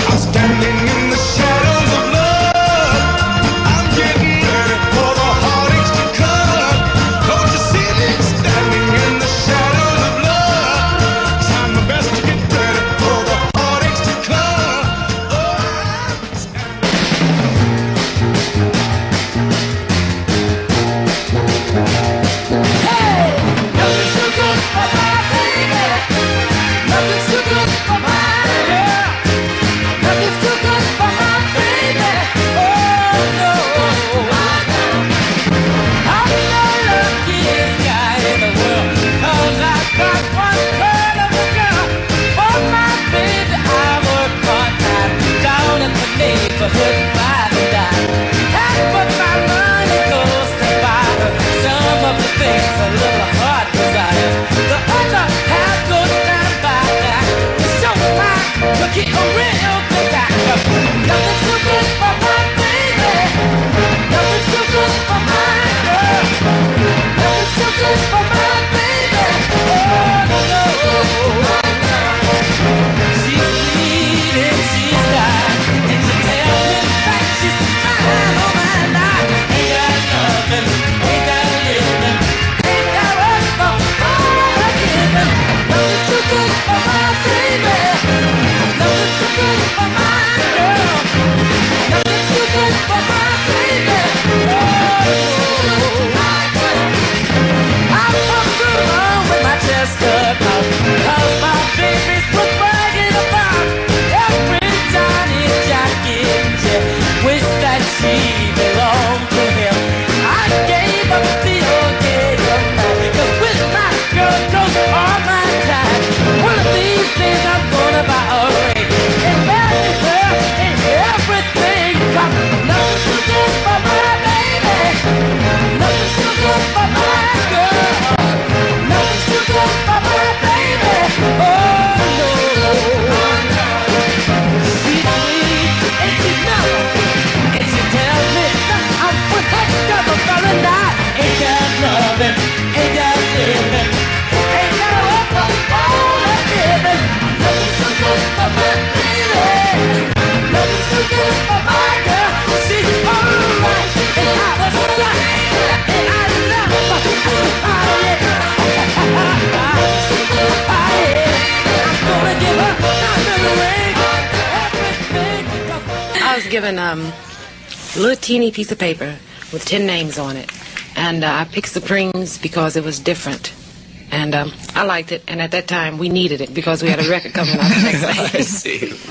Speaker 27: I'm standing.
Speaker 29: Teeny piece of paper with 10 names on it. And uh, I picked Supremes because it was different. And um, I liked it. And at that time, we needed it because we had a record coming out the next [LAUGHS] day.
Speaker 20: I see.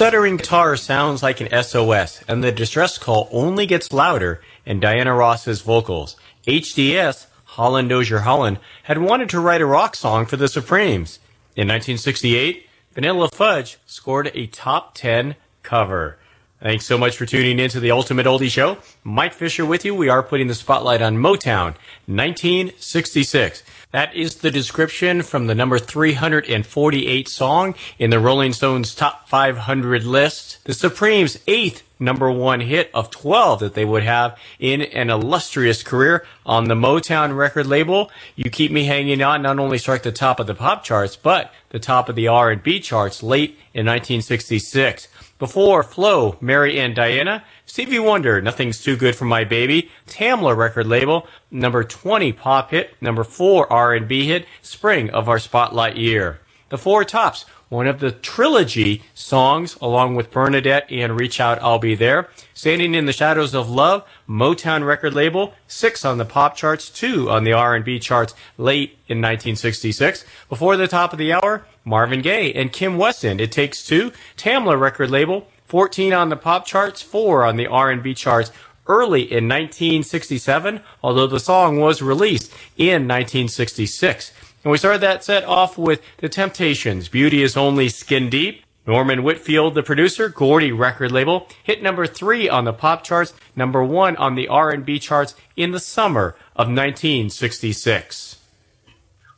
Speaker 13: Stuttering guitar sounds like an SOS, and the distress call only gets louder in Diana Ross's vocals. HDH, Holland Dozier Holland, had wanted to write a rock song for the Supremes. In 1968, Vanilla Fudge scored a top 10 cover. Thanks so much for tuning in to the Ultimate Oldie Show. Mike Fisher with you. We are putting the spotlight on Motown, 1966. That is the description from the number 348 song in the Rolling Stones Top 500 list. The Supremes' eighth number one hit of 12 that they would have in an illustrious career on the Motown record label. You Keep Me Hanging On not only struck the top of the pop charts, but the top of the R&B charts late in 1966. Before Flo, Mary and Diana, Stevie Wonder, Nothing's Too Good for My Baby, Tamla record label, number 20 pop hit, number 4 R&B hit, spring of our spotlight year. The Four Tops, one of the trilogy songs along with Bernadette and Reach Out I'll Be There. Standing in the Shadows of Love, Motown record label, 6 on the pop charts, 2 on the R&B charts late in 1966. Before the top of the hour, Marvin Gaye and Kim Weston, It Takes Two, Tamla record label, 14 on the pop charts, 4 on the R&B charts early in 1967, although the song was released in 1966. And we started that set off with The Temptations, Beauty is Only Skin Deep. Norman Whitfield, the producer, Gordy record label, hit number three on the pop charts, number one on the R&B charts in the summer of 1966.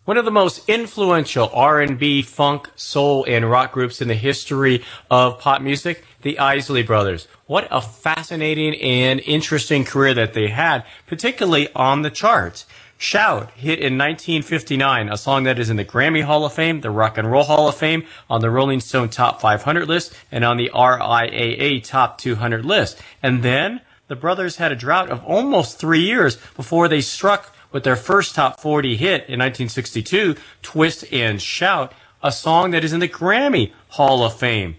Speaker 13: One of the most influential R&B, funk, soul, and rock groups in the history of pop music, the Isley Brothers. What a fascinating and interesting career that they had, particularly on the charts. Shout hit in 1959, a song that is in the Grammy Hall of Fame, the Rock and Roll Hall of Fame, on the Rolling Stone Top 500 list, and on the RIAA Top 200 list. And then the brothers had a drought of almost three years before they struck with their first top 40 hit in 1962, Twist and Shout, a song that is in the Grammy Hall of Fame.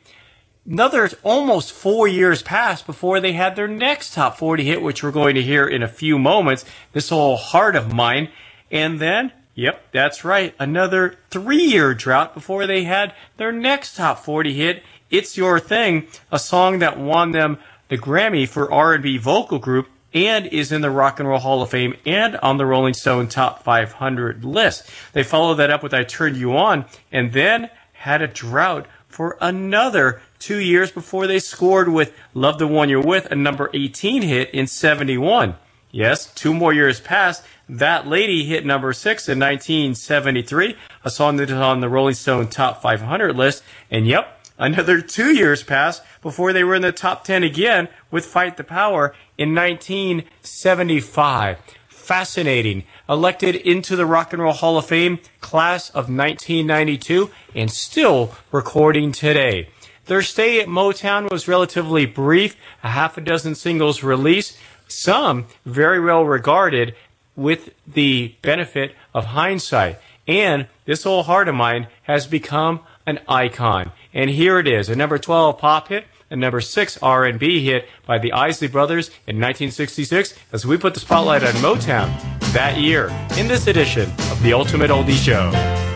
Speaker 19: another almost four years passed before they had their next top 40 hit, which we're going to hear in a few moments. This old heart of mine. And then, yep, that's right, another three year drought before they had their next top 40 hit, It's Your Thing, a song that won them the Grammy for R&B vocal group and is in the Rock and Roll Hall of Fame and on the Rolling Stone Top 500 list. They followed that up with I Turned You On and then had a drought for another two years before they scored with Love the One You're With, a number 18 hit in 71. Yes, two more years passed. That Lady hit number six in 1973, a song that is on the Rolling Stone Top 500 list. And yep, another two years passed before they were in the top 10 again with Fight the Power in 1975. Fascinating. Elected into the Rock and Roll Hall of Fame class of 1992 and still recording today. Their stay at Motown was relatively brief, a half a dozen singles released, some very well regarded with the benefit of hindsight. And this old heart of mine has become an icon. And here it is, a number 12 pop hit, a number 6 R&B hit by the Isley Brothers in 1966 as we put the spotlight on Motown that year in this edition of the Ultimate Oldie Show.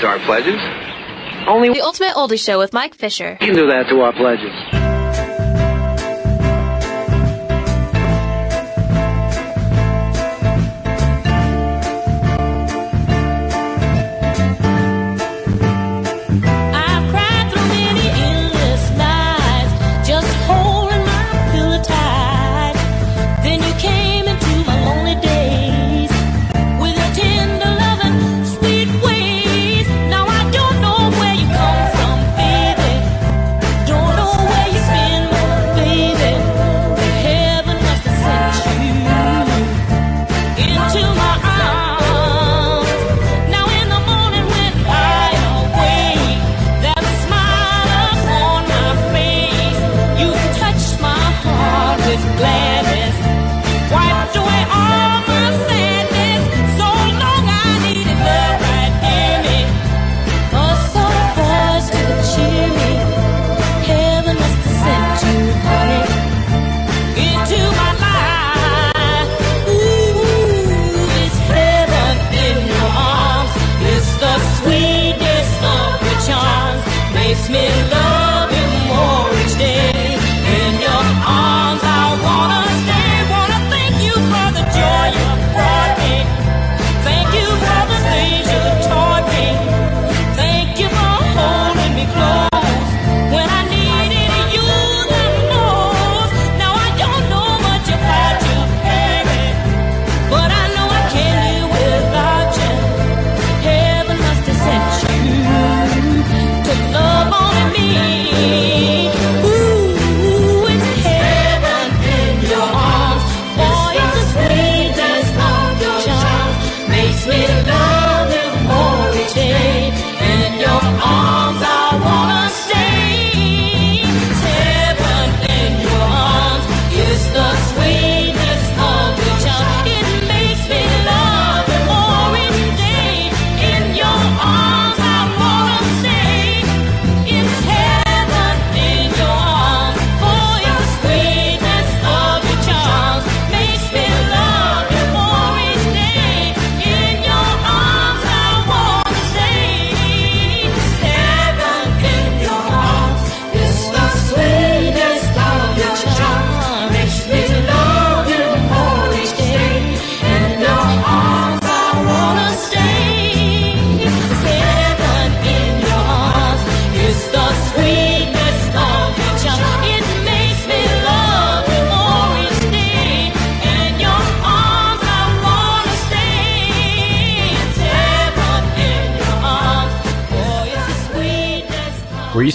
Speaker 20: to our pledges. Only
Speaker 30: the Ultimate Oldie Show with Mike Fisher.
Speaker 20: You can do that to our pledges.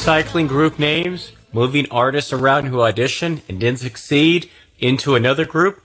Speaker 13: recycling group names, moving artists around who auditioned and didn't succeed into another group.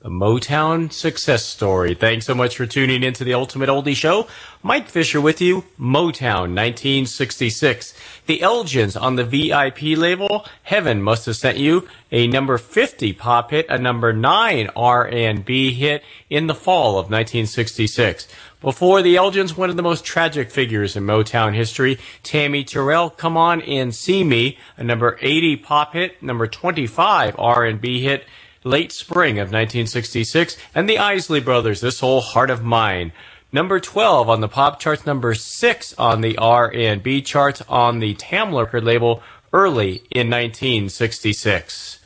Speaker 13: The Motown success story. Thanks so much for tuning in to the Ultimate Oldie Show. Mike Fisher with you. Motown 1966. The Elgins on the VIP label. Heaven must have sent you a number 50 pop hit, a number 9 R&B hit in the fall of 1966. Before the Elgins, one of the most tragic figures in Motown history, Tammy Terrell, Come On and See Me, a number 80 pop hit, number 25 R&B hit, late spring of 1966, and the Isley Brothers, This Old Heart of Mine. Number 12 on the pop charts, number 6 on the R&B charts on the Tamla record label early in 1966.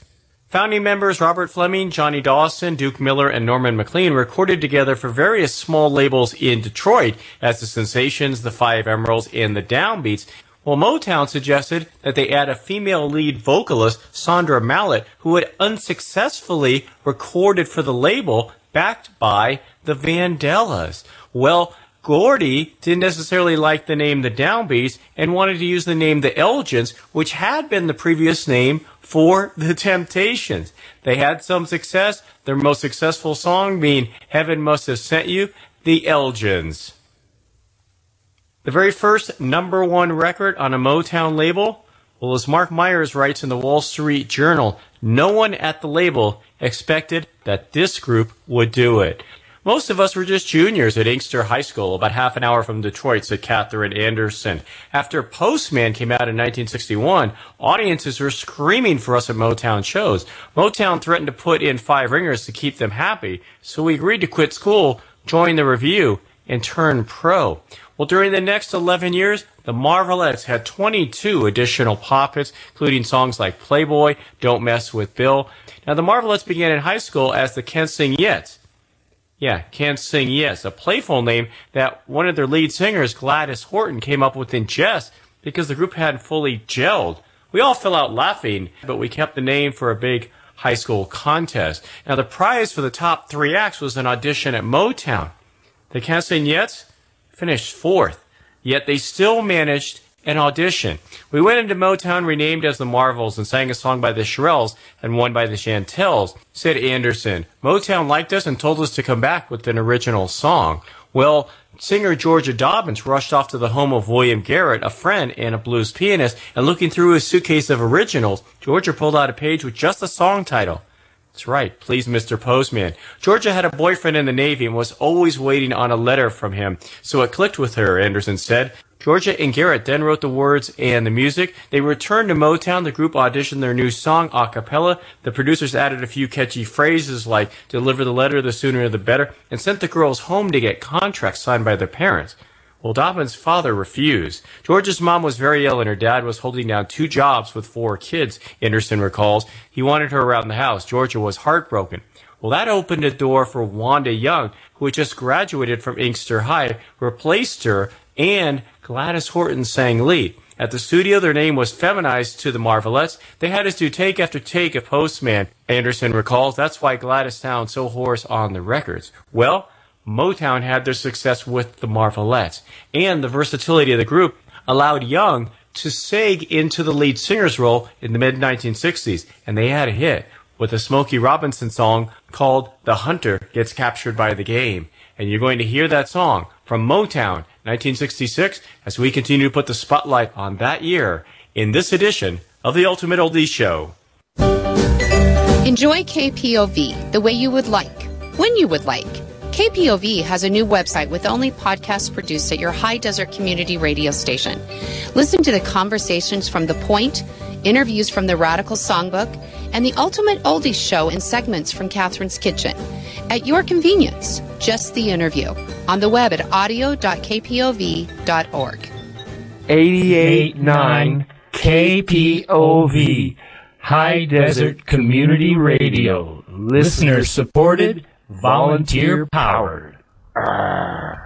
Speaker 13: Founding members Robert Fleming, Johnny Dawson, Duke Miller, and Norman McLean recorded together for various small labels in Detroit as the Sensations, the Five Emeralds, and the Downbeats. Well, Motown suggested that they add a female lead vocalist, Saundra Mallett, who had unsuccessfully recorded for the label, backed by the Vandellas. Well, Gordy didn't necessarily like the name the Downbeats and wanted to use the name the Elgins, which had been the previous name for the Temptations. They had some success, their most successful song being Heaven Must Have Sent You, the Elgins. The very first number one record on a Motown label, well, as Mark Myers writes in the Wall Street Journal, no one at the label expected that this group would do it. Most of us were just juniors at Inkster High School, about half an hour from Detroit, said Catherine Anderson. After Postman came out in 1961, audiences were screaming for us at Motown shows. Motown threatened to put in five ringers to keep them happy, so we agreed to quit school, join the revue, and turn pro. Well, during the next 11 years, the Marvelettes had 22 additional pop hits, including songs like Playboy, Don't Mess with Bill. Now, the Marvelettes began in high school as the Can't Sing Yet. Yeah, Can't Sing Yes, a playful name that one of their lead singers, Gladys Horton, came up with in jest because the group hadn't fully gelled. We all fell out laughing, but we kept the name for a big high school contest. Now, the prize for the top three acts was an audition at Motown. The Can't Sing Yet finished fourth, yet they still managed an audition. We went into Motown renamed as the Marvels and sang a song by the Shirelles and one by the Chantels, said Anderson. Motown liked us and told us to come back with an original song. Well, singer Georgia Dobbins rushed off to the home of William Garrett, a friend and a blues pianist, and looking through his suitcase of originals, Georgia pulled out a page with just the song title. That's right, please, Mr. Postman. Georgia had a boyfriend in the Navy and was always waiting on a letter from him, so it clicked with her, Anderson said. Georgia and Garrett then wrote the words and the music. They returned to Motown. The group auditioned their new song a cappella. The producers added a few catchy phrases like deliver the letter the sooner the better and sent the girls home to get contracts signed by their parents. Well, Dobbin's father refused. Georgia's mom was very ill and her dad was holding down two jobs with four kids, Anderson recalls. He wanted her around the house. Georgia was heartbroken. Well, that opened a door for Wanda Young, who had just graduated from Inkster High, replaced her, and Gladys Horton sang lead. At the studio, their name was feminized to the Marvelettes. They had us do take after take of Postman, Anderson recalls. That's why Gladys sounds so hoarse on the records. Well, Motown had their success with the Marvelettes, and the versatility of the group allowed Young to seg into the lead singer's role in the mid 1960s, and they had a hit with a Smokey Robinson song called The Hunter Gets Captured by the Game. And you're going to hear that song from Motown 1966 as we continue to put the spotlight on that year in this edition of the Ultimate Oldies Show.
Speaker 31: Enjoy KPOV the way you would like, when you would like. KPOV has a new website with only podcasts produced at your high desert community radio station. Listen to the conversations from The Point, interviews from the Radical Songbook, and the Ultimate Oldies Show in segments from Catherine's Kitchen. At your convenience, just the interview. On the web at audio.kpov.org.
Speaker 32: 88.9 KPOV High Desert Community Radio. Listener supported, volunteer powered.
Speaker 26: Every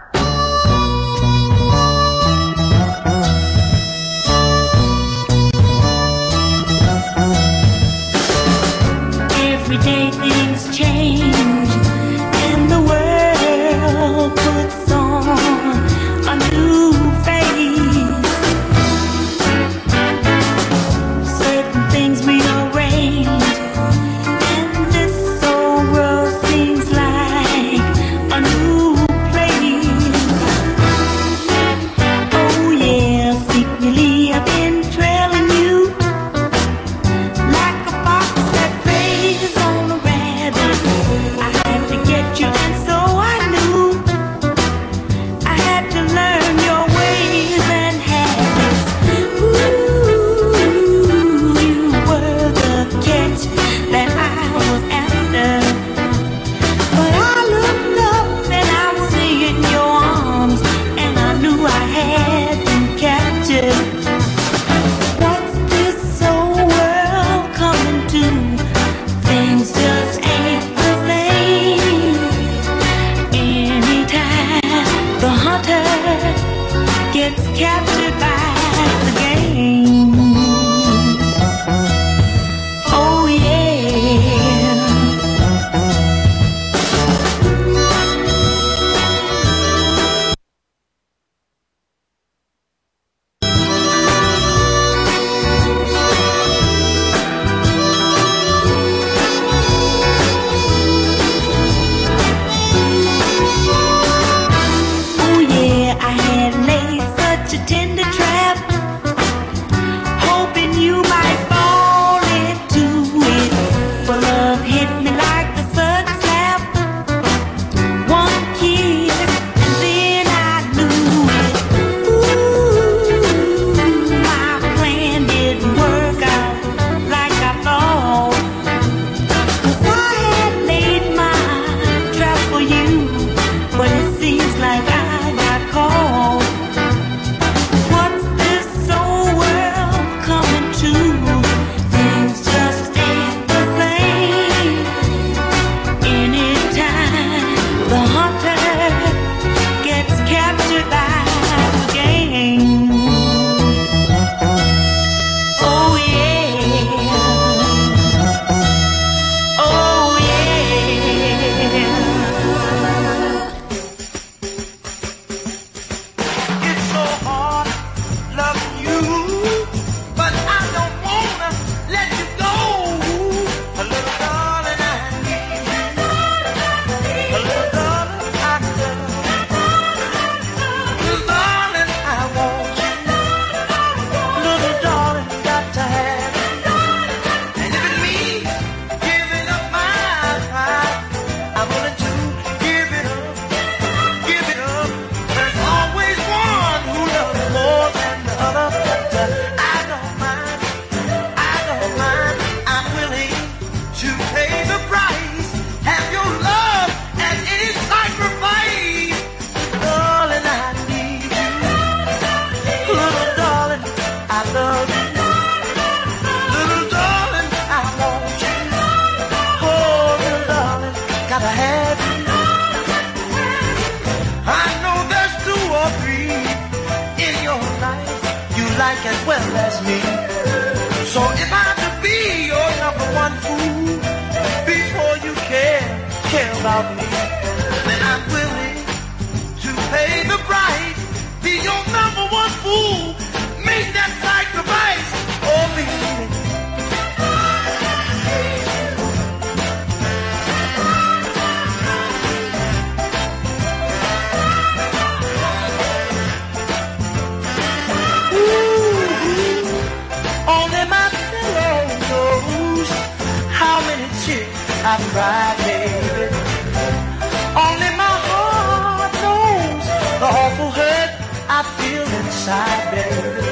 Speaker 11: awful hurt I feel inside, baby.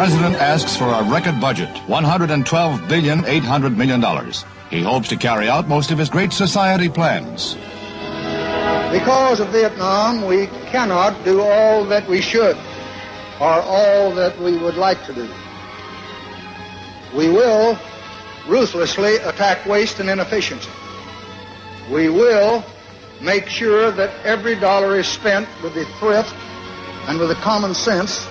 Speaker 27: president asks for a record budget, $112 billion, $800 million. He hopes to carry out most of his great society plans.
Speaker 10: Because of Vietnam, we cannot do all that we should or all that we would like to do. We will ruthlessly attack waste and inefficiency. We will make sure that every dollar is spent with the thrift and with the common sense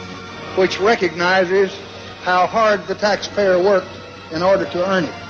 Speaker 10: which recognizes how hard the taxpayer worked in order to earn it.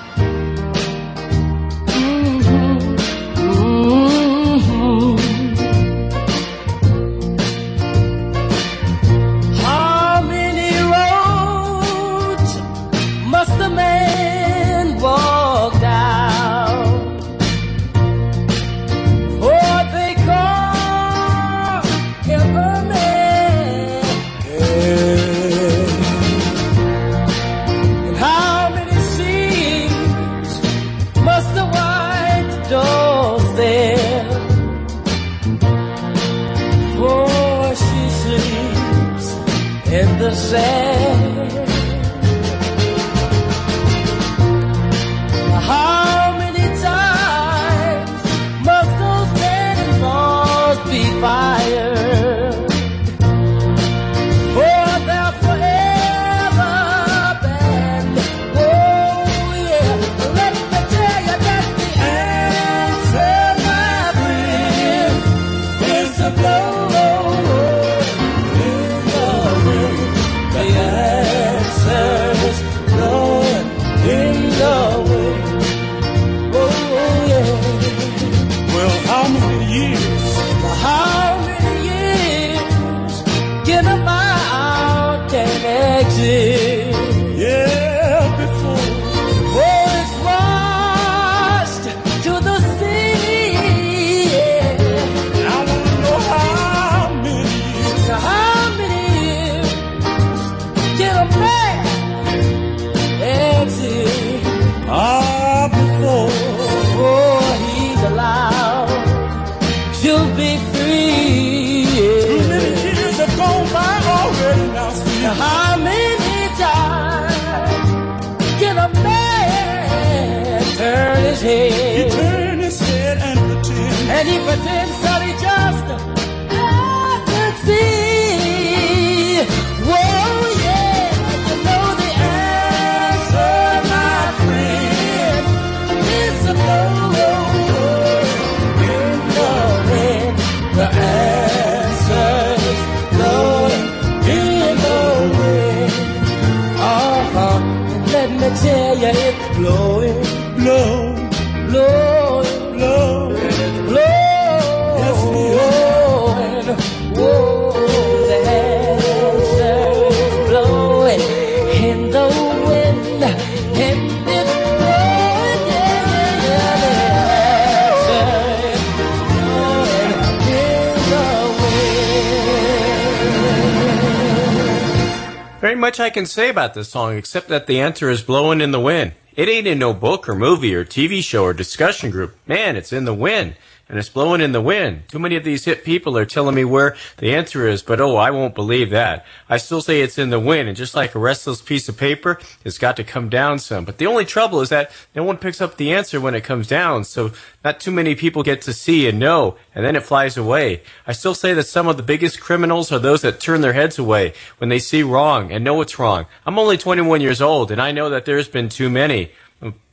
Speaker 13: Much I can say about this song, except that the answer is blowing in the wind. It ain't in no book or movie or TV show or discussion group. Man, it's in the wind. And it's blowing in the wind. Too many of these hip people are telling me where the answer is, but oh, I won't believe that. I still say it's in the wind, and just like a restless piece of paper, it's got to come down some. But the only trouble is that no one picks up the answer when it comes down, so not too many people get to see and know, and then it flies away. I still say that some of the biggest criminals are those that turn their heads away when they see wrong and know it's wrong. I'm only 21 years old, and I know that there's been too many.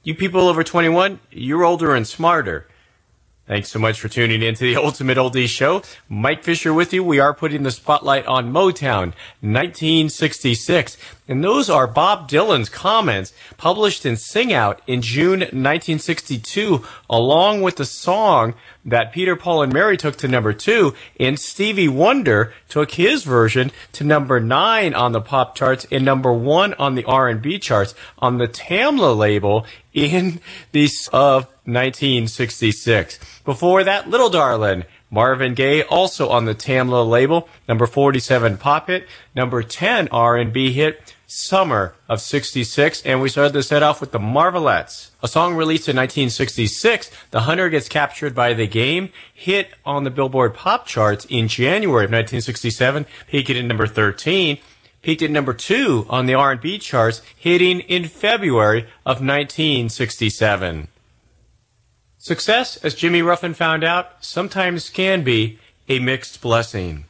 Speaker 13: You people over 21, you're older and smarter. Thanks so much for tuning in to the [LAUGHS] Ultimate Oldies Show. Mike Fisher with you. We are putting the spotlight on Motown, 1966. And those are Bob Dylan's comments published in Sing Out in June 1962, along with the song that Peter, Paul, and Mary took to number two, and Stevie Wonder took his version to number nine on the pop charts and number one on the R&B charts on the Tamla label in the of 1966. Before that, Little Darlin', Marvin Gaye also on the Tamla label, number 47 pop hit, number 10 R&B hit, Summer of 66, and we started the set off with the Marvelettes. A song released in 1966, The Hunter Gets Captured by the Game, hit on the Billboard pop charts in January of 1967, peaked at number 13, peaked at number 2 on the R&B charts, hitting in February of 1967. Success, as Jimmy Ruffin found out, sometimes can be a mixed blessing.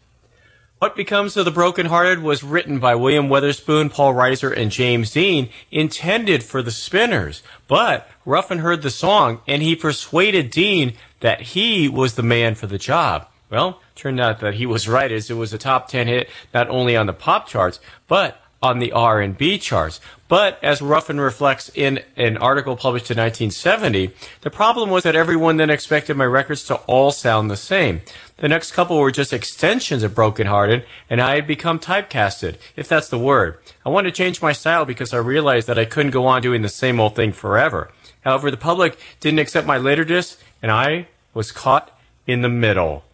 Speaker 13: What Becomes of the Brokenhearted was written by William Weatherspoon, Paul Riser, and James Dean, intended for the Spinners. But Ruffin heard the song and he persuaded Dean that he was the man for the job. Well, turned out that he was right as it was a top 10 hit not only on the pop charts, but on the R&B charts. But as Ruffin reflects in an article published in 1970, the problem was that everyone then expected my records to all sound the same. The next couple were just extensions of Broken Hearted, and I had become typecasted, if that's the word. I wanted to change my style because I realized that I couldn't go on doing the same old thing forever. However, the public didn't accept my later discs, and I was caught in the middle.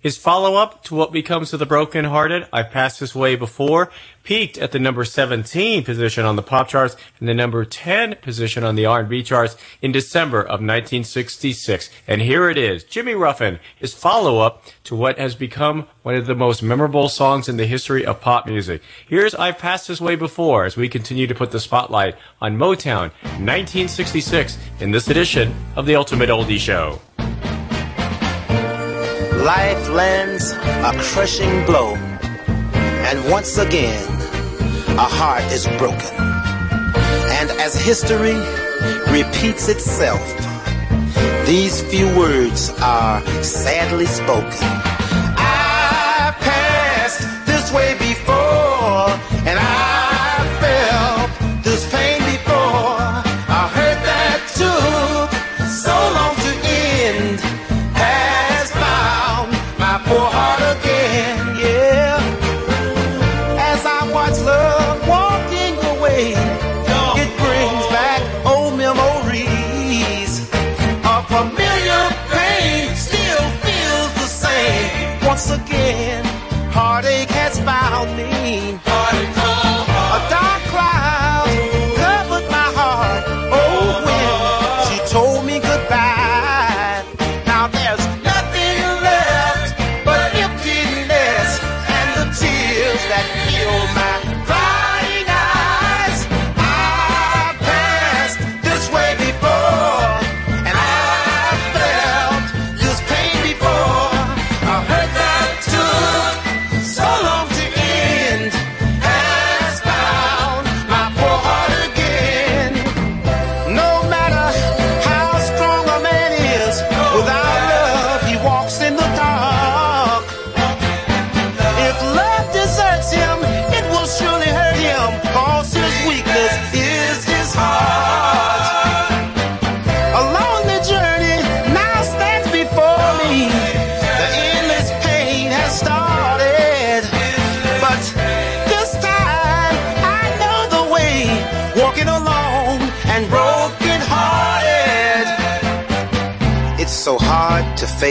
Speaker 13: His follow-up to What Becomes of the Broken Hearted, I've Passed This Way Before, peaked at the number 17 position on the pop charts and the number 10 position on the R&B charts in December of 1966. And here it is, Jimmy Ruffin, his follow-up to what has become one of the most memorable songs in the history of pop music. Here's I've Passed This Way Before as we continue to put the spotlight on Motown 1966 in this edition of the Ultimate Oldie Show.
Speaker 19: Life lands a crushing blow, and once again, a heart is broken. And as history repeats itself, these few words are sadly spoken. around me.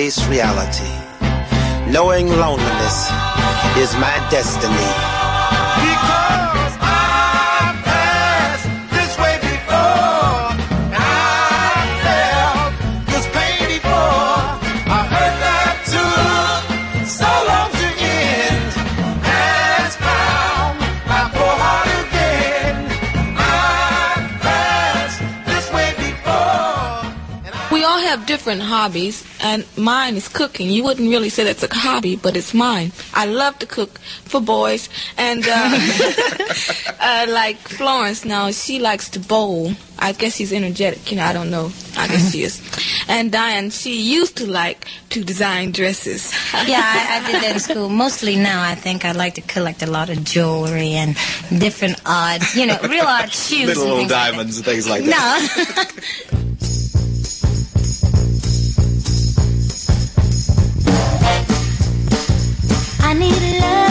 Speaker 19: Face reality. Knowing loneliness is my destiny.
Speaker 33: Different hobbies, and mine is cooking. You wouldn't really say that's a hobby, but it's mine. I love to cook for boys, and uh, [LAUGHS] uh, like Florence now, she likes to bowl. I guess she's energetic, you know. I don't know. I guess she is. [LAUGHS] And Diane, she used to like to design dresses. [LAUGHS]
Speaker 34: yeah, I, I did that in school. Mostly now, I think I like to collect a lot of jewelry and different odd, you know, real odd shoes.
Speaker 35: Little old
Speaker 34: things like
Speaker 35: diamonds and things like
Speaker 34: that.
Speaker 35: that.
Speaker 34: No.
Speaker 20: Need love,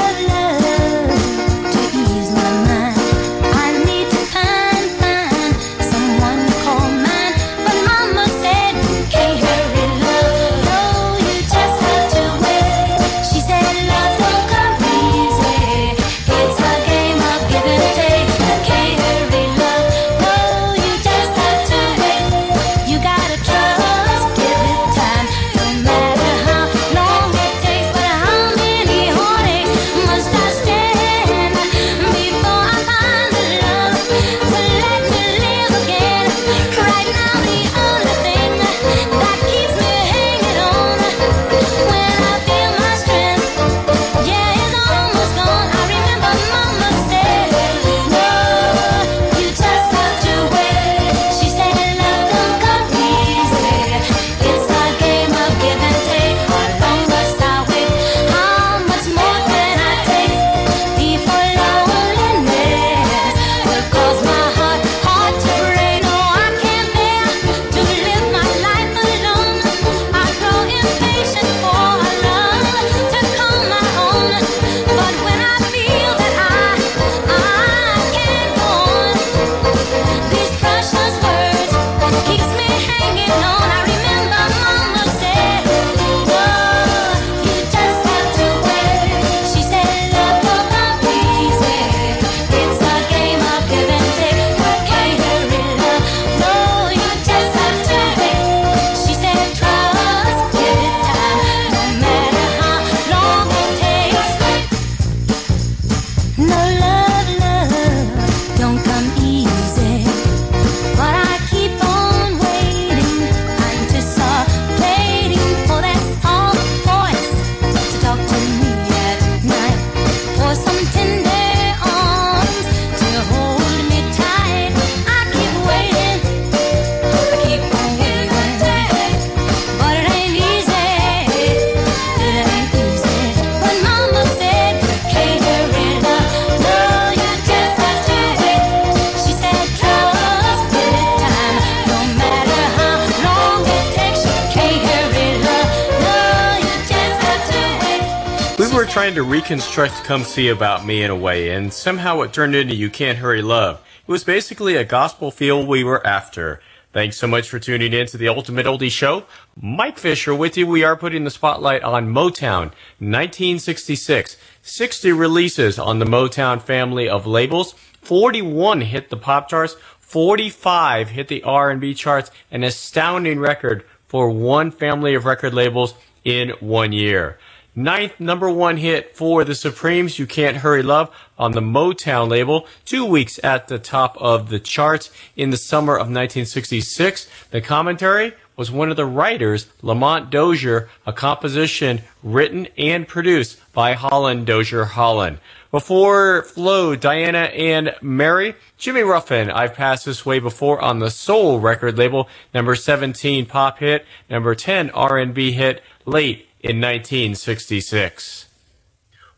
Speaker 20: to Come
Speaker 13: See About Me in a way, and somehow it turned into You Can't Hurry Love. It was basically a gospel feel we were after. Thanks so much for tuning in to the Ultimate Oldie Show. Mike Fisher with you. We are putting the spotlight on Motown, 1966. 60 releases on the Motown family of labels. 41 hit the pop charts. 45 hit the R&B charts. An astounding record for one family of record labels in one year. Ninth number one hit for the Supremes, You Can't Hurry Love, on the Motown label, two weeks at the top of the charts in the summer of 1966. The commentary was one of the writers, Lamont Dozier, a composition written and produced by Holland Dozier Holland. Before Flo, Diana, and Mary, Jimmy Ruffin, I've passed this way before on the Soul record label, number 17 pop hit, number 10 R&B hit, late in 1966.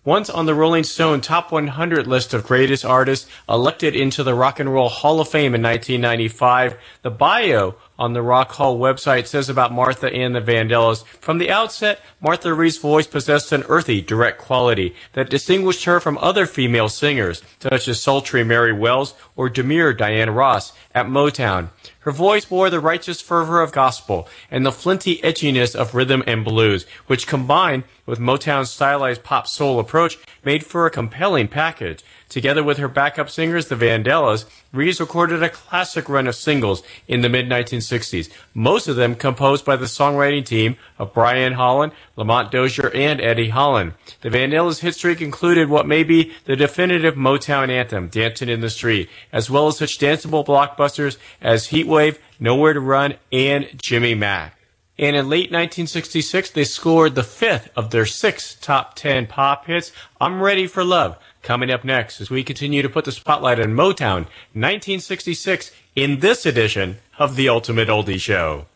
Speaker 13: Once on the Rolling Stone Top 100 list of greatest artists elected into the Rock and Roll Hall of Fame in 1995, the bio on the Rock Hall website says about Martha and the Vandellas. From the outset, Martha Reeves' voice possessed an earthy, direct quality that distinguished her from other female singers, such as sultry Mary Wells or demure Diana Ross at Motown. Her voice bore the righteous fervor of gospel and the flinty edginess of rhythm and blues, which combined with Motown's stylized pop soul approach made for a compelling package. Together with her backup singers, the Vandellas, Reeves recorded a classic run of singles in the mid 1960s, most of them composed by the songwriting team of Brian Holland, Lamont Dozier, and Eddie Holland. The Vandellas' hit streak included what may be the definitive Motown anthem, Dancing in the Street, as well as such danceable blockbusters as Heatwave, Nowhere to Run, and Jimmy Mack. And in late 1966, they scored the fifth of their six top 10 pop hits, I'm Ready for Love. Coming up next, as we continue to put the spotlight on Motown 1966 in this edition of the Ultimate Oldie Show.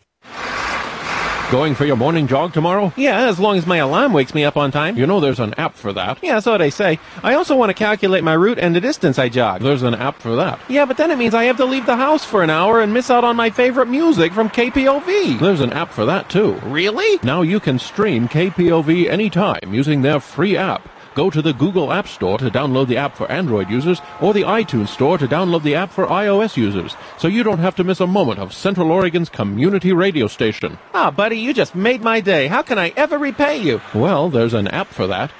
Speaker 36: Going for your morning jog tomorrow?
Speaker 37: Yeah, as long as my alarm wakes me up on time.
Speaker 36: You know there's an app for that.
Speaker 37: Yeah, so they say. I also want to calculate my route and the distance I jog.
Speaker 36: There's an app for that.
Speaker 37: Yeah, but then it means I have to leave the house for an hour and miss out on my favorite music from KPOV.
Speaker 36: There's an app for that too.
Speaker 37: Really?
Speaker 36: Now you can stream KPOV anytime using their free app. Go to the Google App Store to download the app for Android users or the iTunes Store to download the app for iOS users, so you don't have to miss a moment of Central Oregon's community radio station.
Speaker 37: Ah, buddy, you just made my day. How can I ever repay you?
Speaker 36: Well, there's an app for that.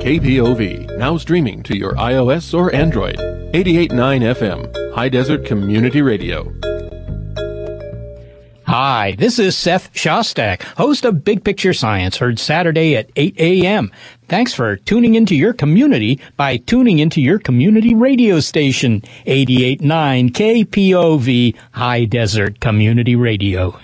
Speaker 36: KPOV, now streaming to your iOS or Android. 88.9 FM, High Desert Community Radio.
Speaker 38: Hi, this is Seth Shostak, host of Big Picture Science, heard Saturday at 8 a.m. Thanks for tuning into your community by tuning into your community radio station, 88.9 KPOV High Desert Community Radio.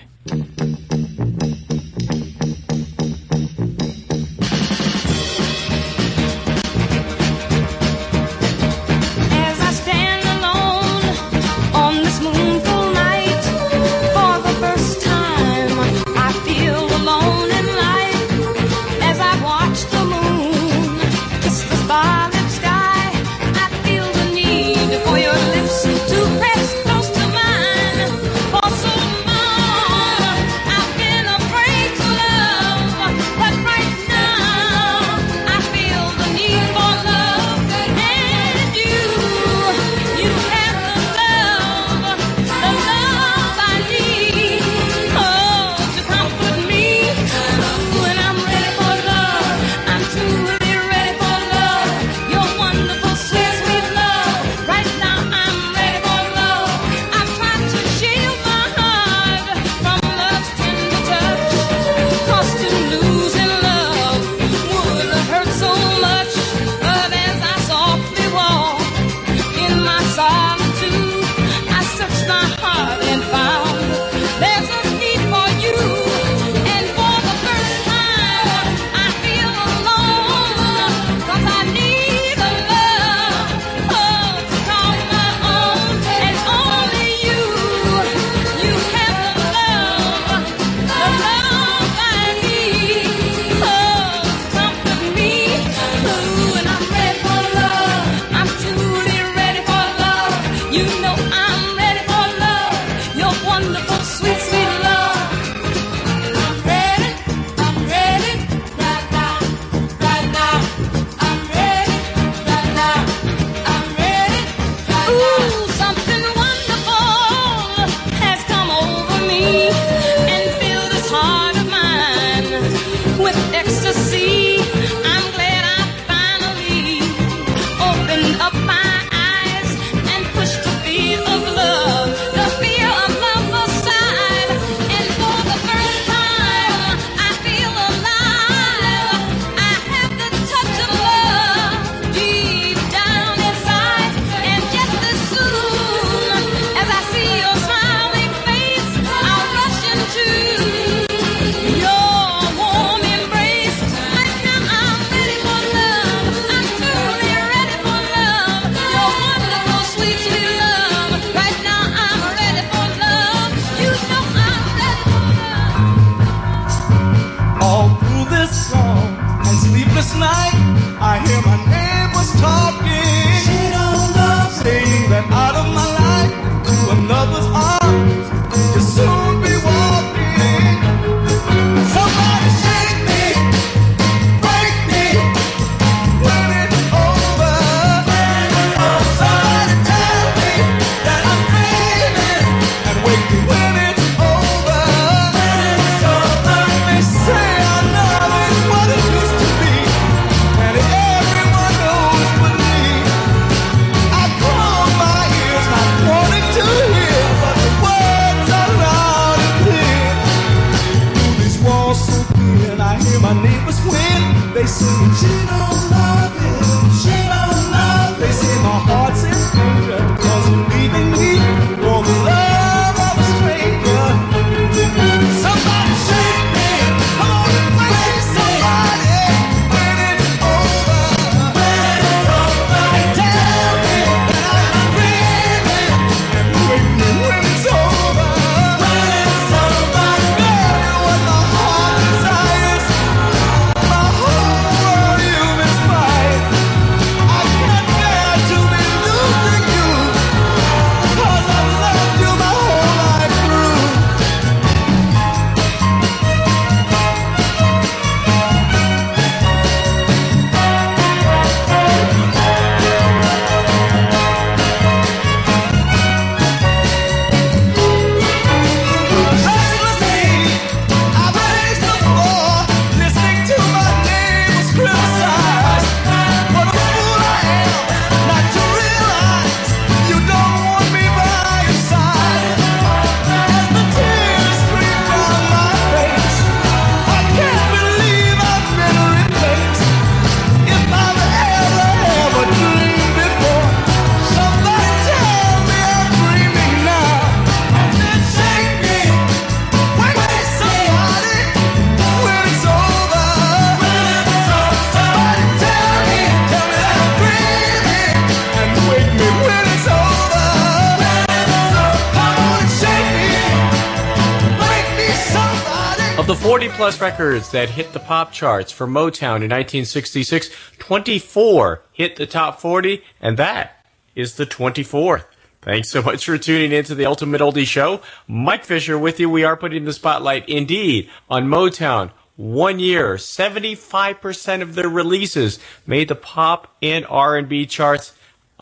Speaker 13: Records that hit the pop charts for Motown in 1966, 24 hit the top 40, and that is the 24th. Thanks so much for tuning in to the Ultimate Oldie Show. Mike Fisher with you. We are putting the spotlight indeed on Motown. One year, 75% of their releases made the pop and R&B charts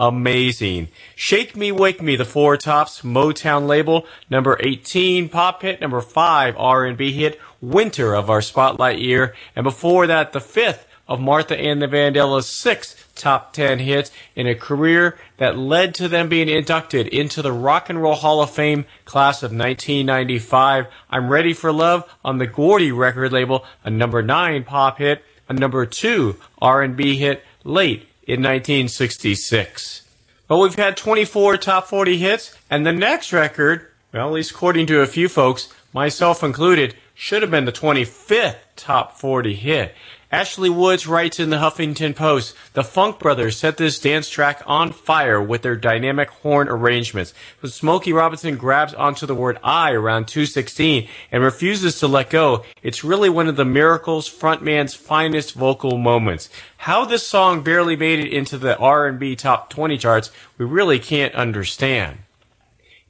Speaker 13: amazing. Shake Me, Wake Me, the Four Tops Motown label, number 18 pop hit, number 5 R&B hit, Winter of our spotlight year, and before that, the fifth of Martha and the Vandellas' sixth top 10 hits in a career that led to them being inducted into the Rock and Roll Hall of Fame class of 1995. I'm Ready for Love on the Gordy record label, a number 9 pop hit, a number 2 R&B hit late in 1966. But we've had 24 top 40 hits, and the next record, well, at least according to a few folks, myself included, should have been the 25th top 40 hit. Ashley Woods writes in the Huffington Post, the Funk Brothers set this dance track on fire with their dynamic horn arrangements. When Smokey Robinson grabs onto the word I around 216 and refuses to let go, it's really one of the Miracles frontman's finest vocal moments. How this song barely made it into the R&B top 20 charts, we really can't understand.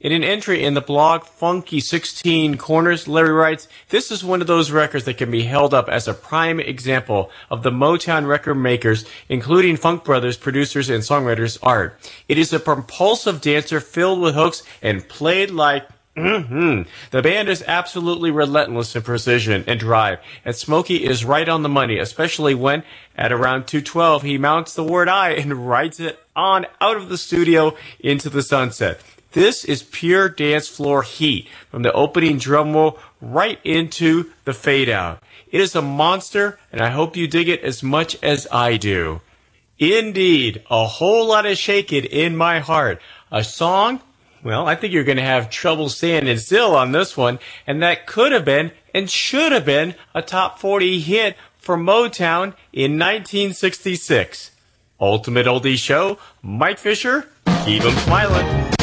Speaker 13: In an entry in the blog Funky 16 Corners, Larry writes, This is one of those records that can be held up as a prime example of the Motown record makers, including Funk Brothers producers and songwriters' art. It is a propulsive dancer filled with hooks and played like Mm-hmm. The band is absolutely relentless in precision and drive, and Smokey is right on the money, especially when, at around 212, he mounts the word I and rides it on out of the studio into the sunset. This is pure dance floor heat from the opening drum roll right into the fade out. It is a monster, and I hope you dig it as much as I do. Indeed, a whole lot of shake it in my heart. A song? Well, I think you're going to have trouble standing still on this one, and that could have been and should have been a top 40 hit for Motown in 1966. Ultimate Oldie Show, Mike Fisher, keep 'em smiling.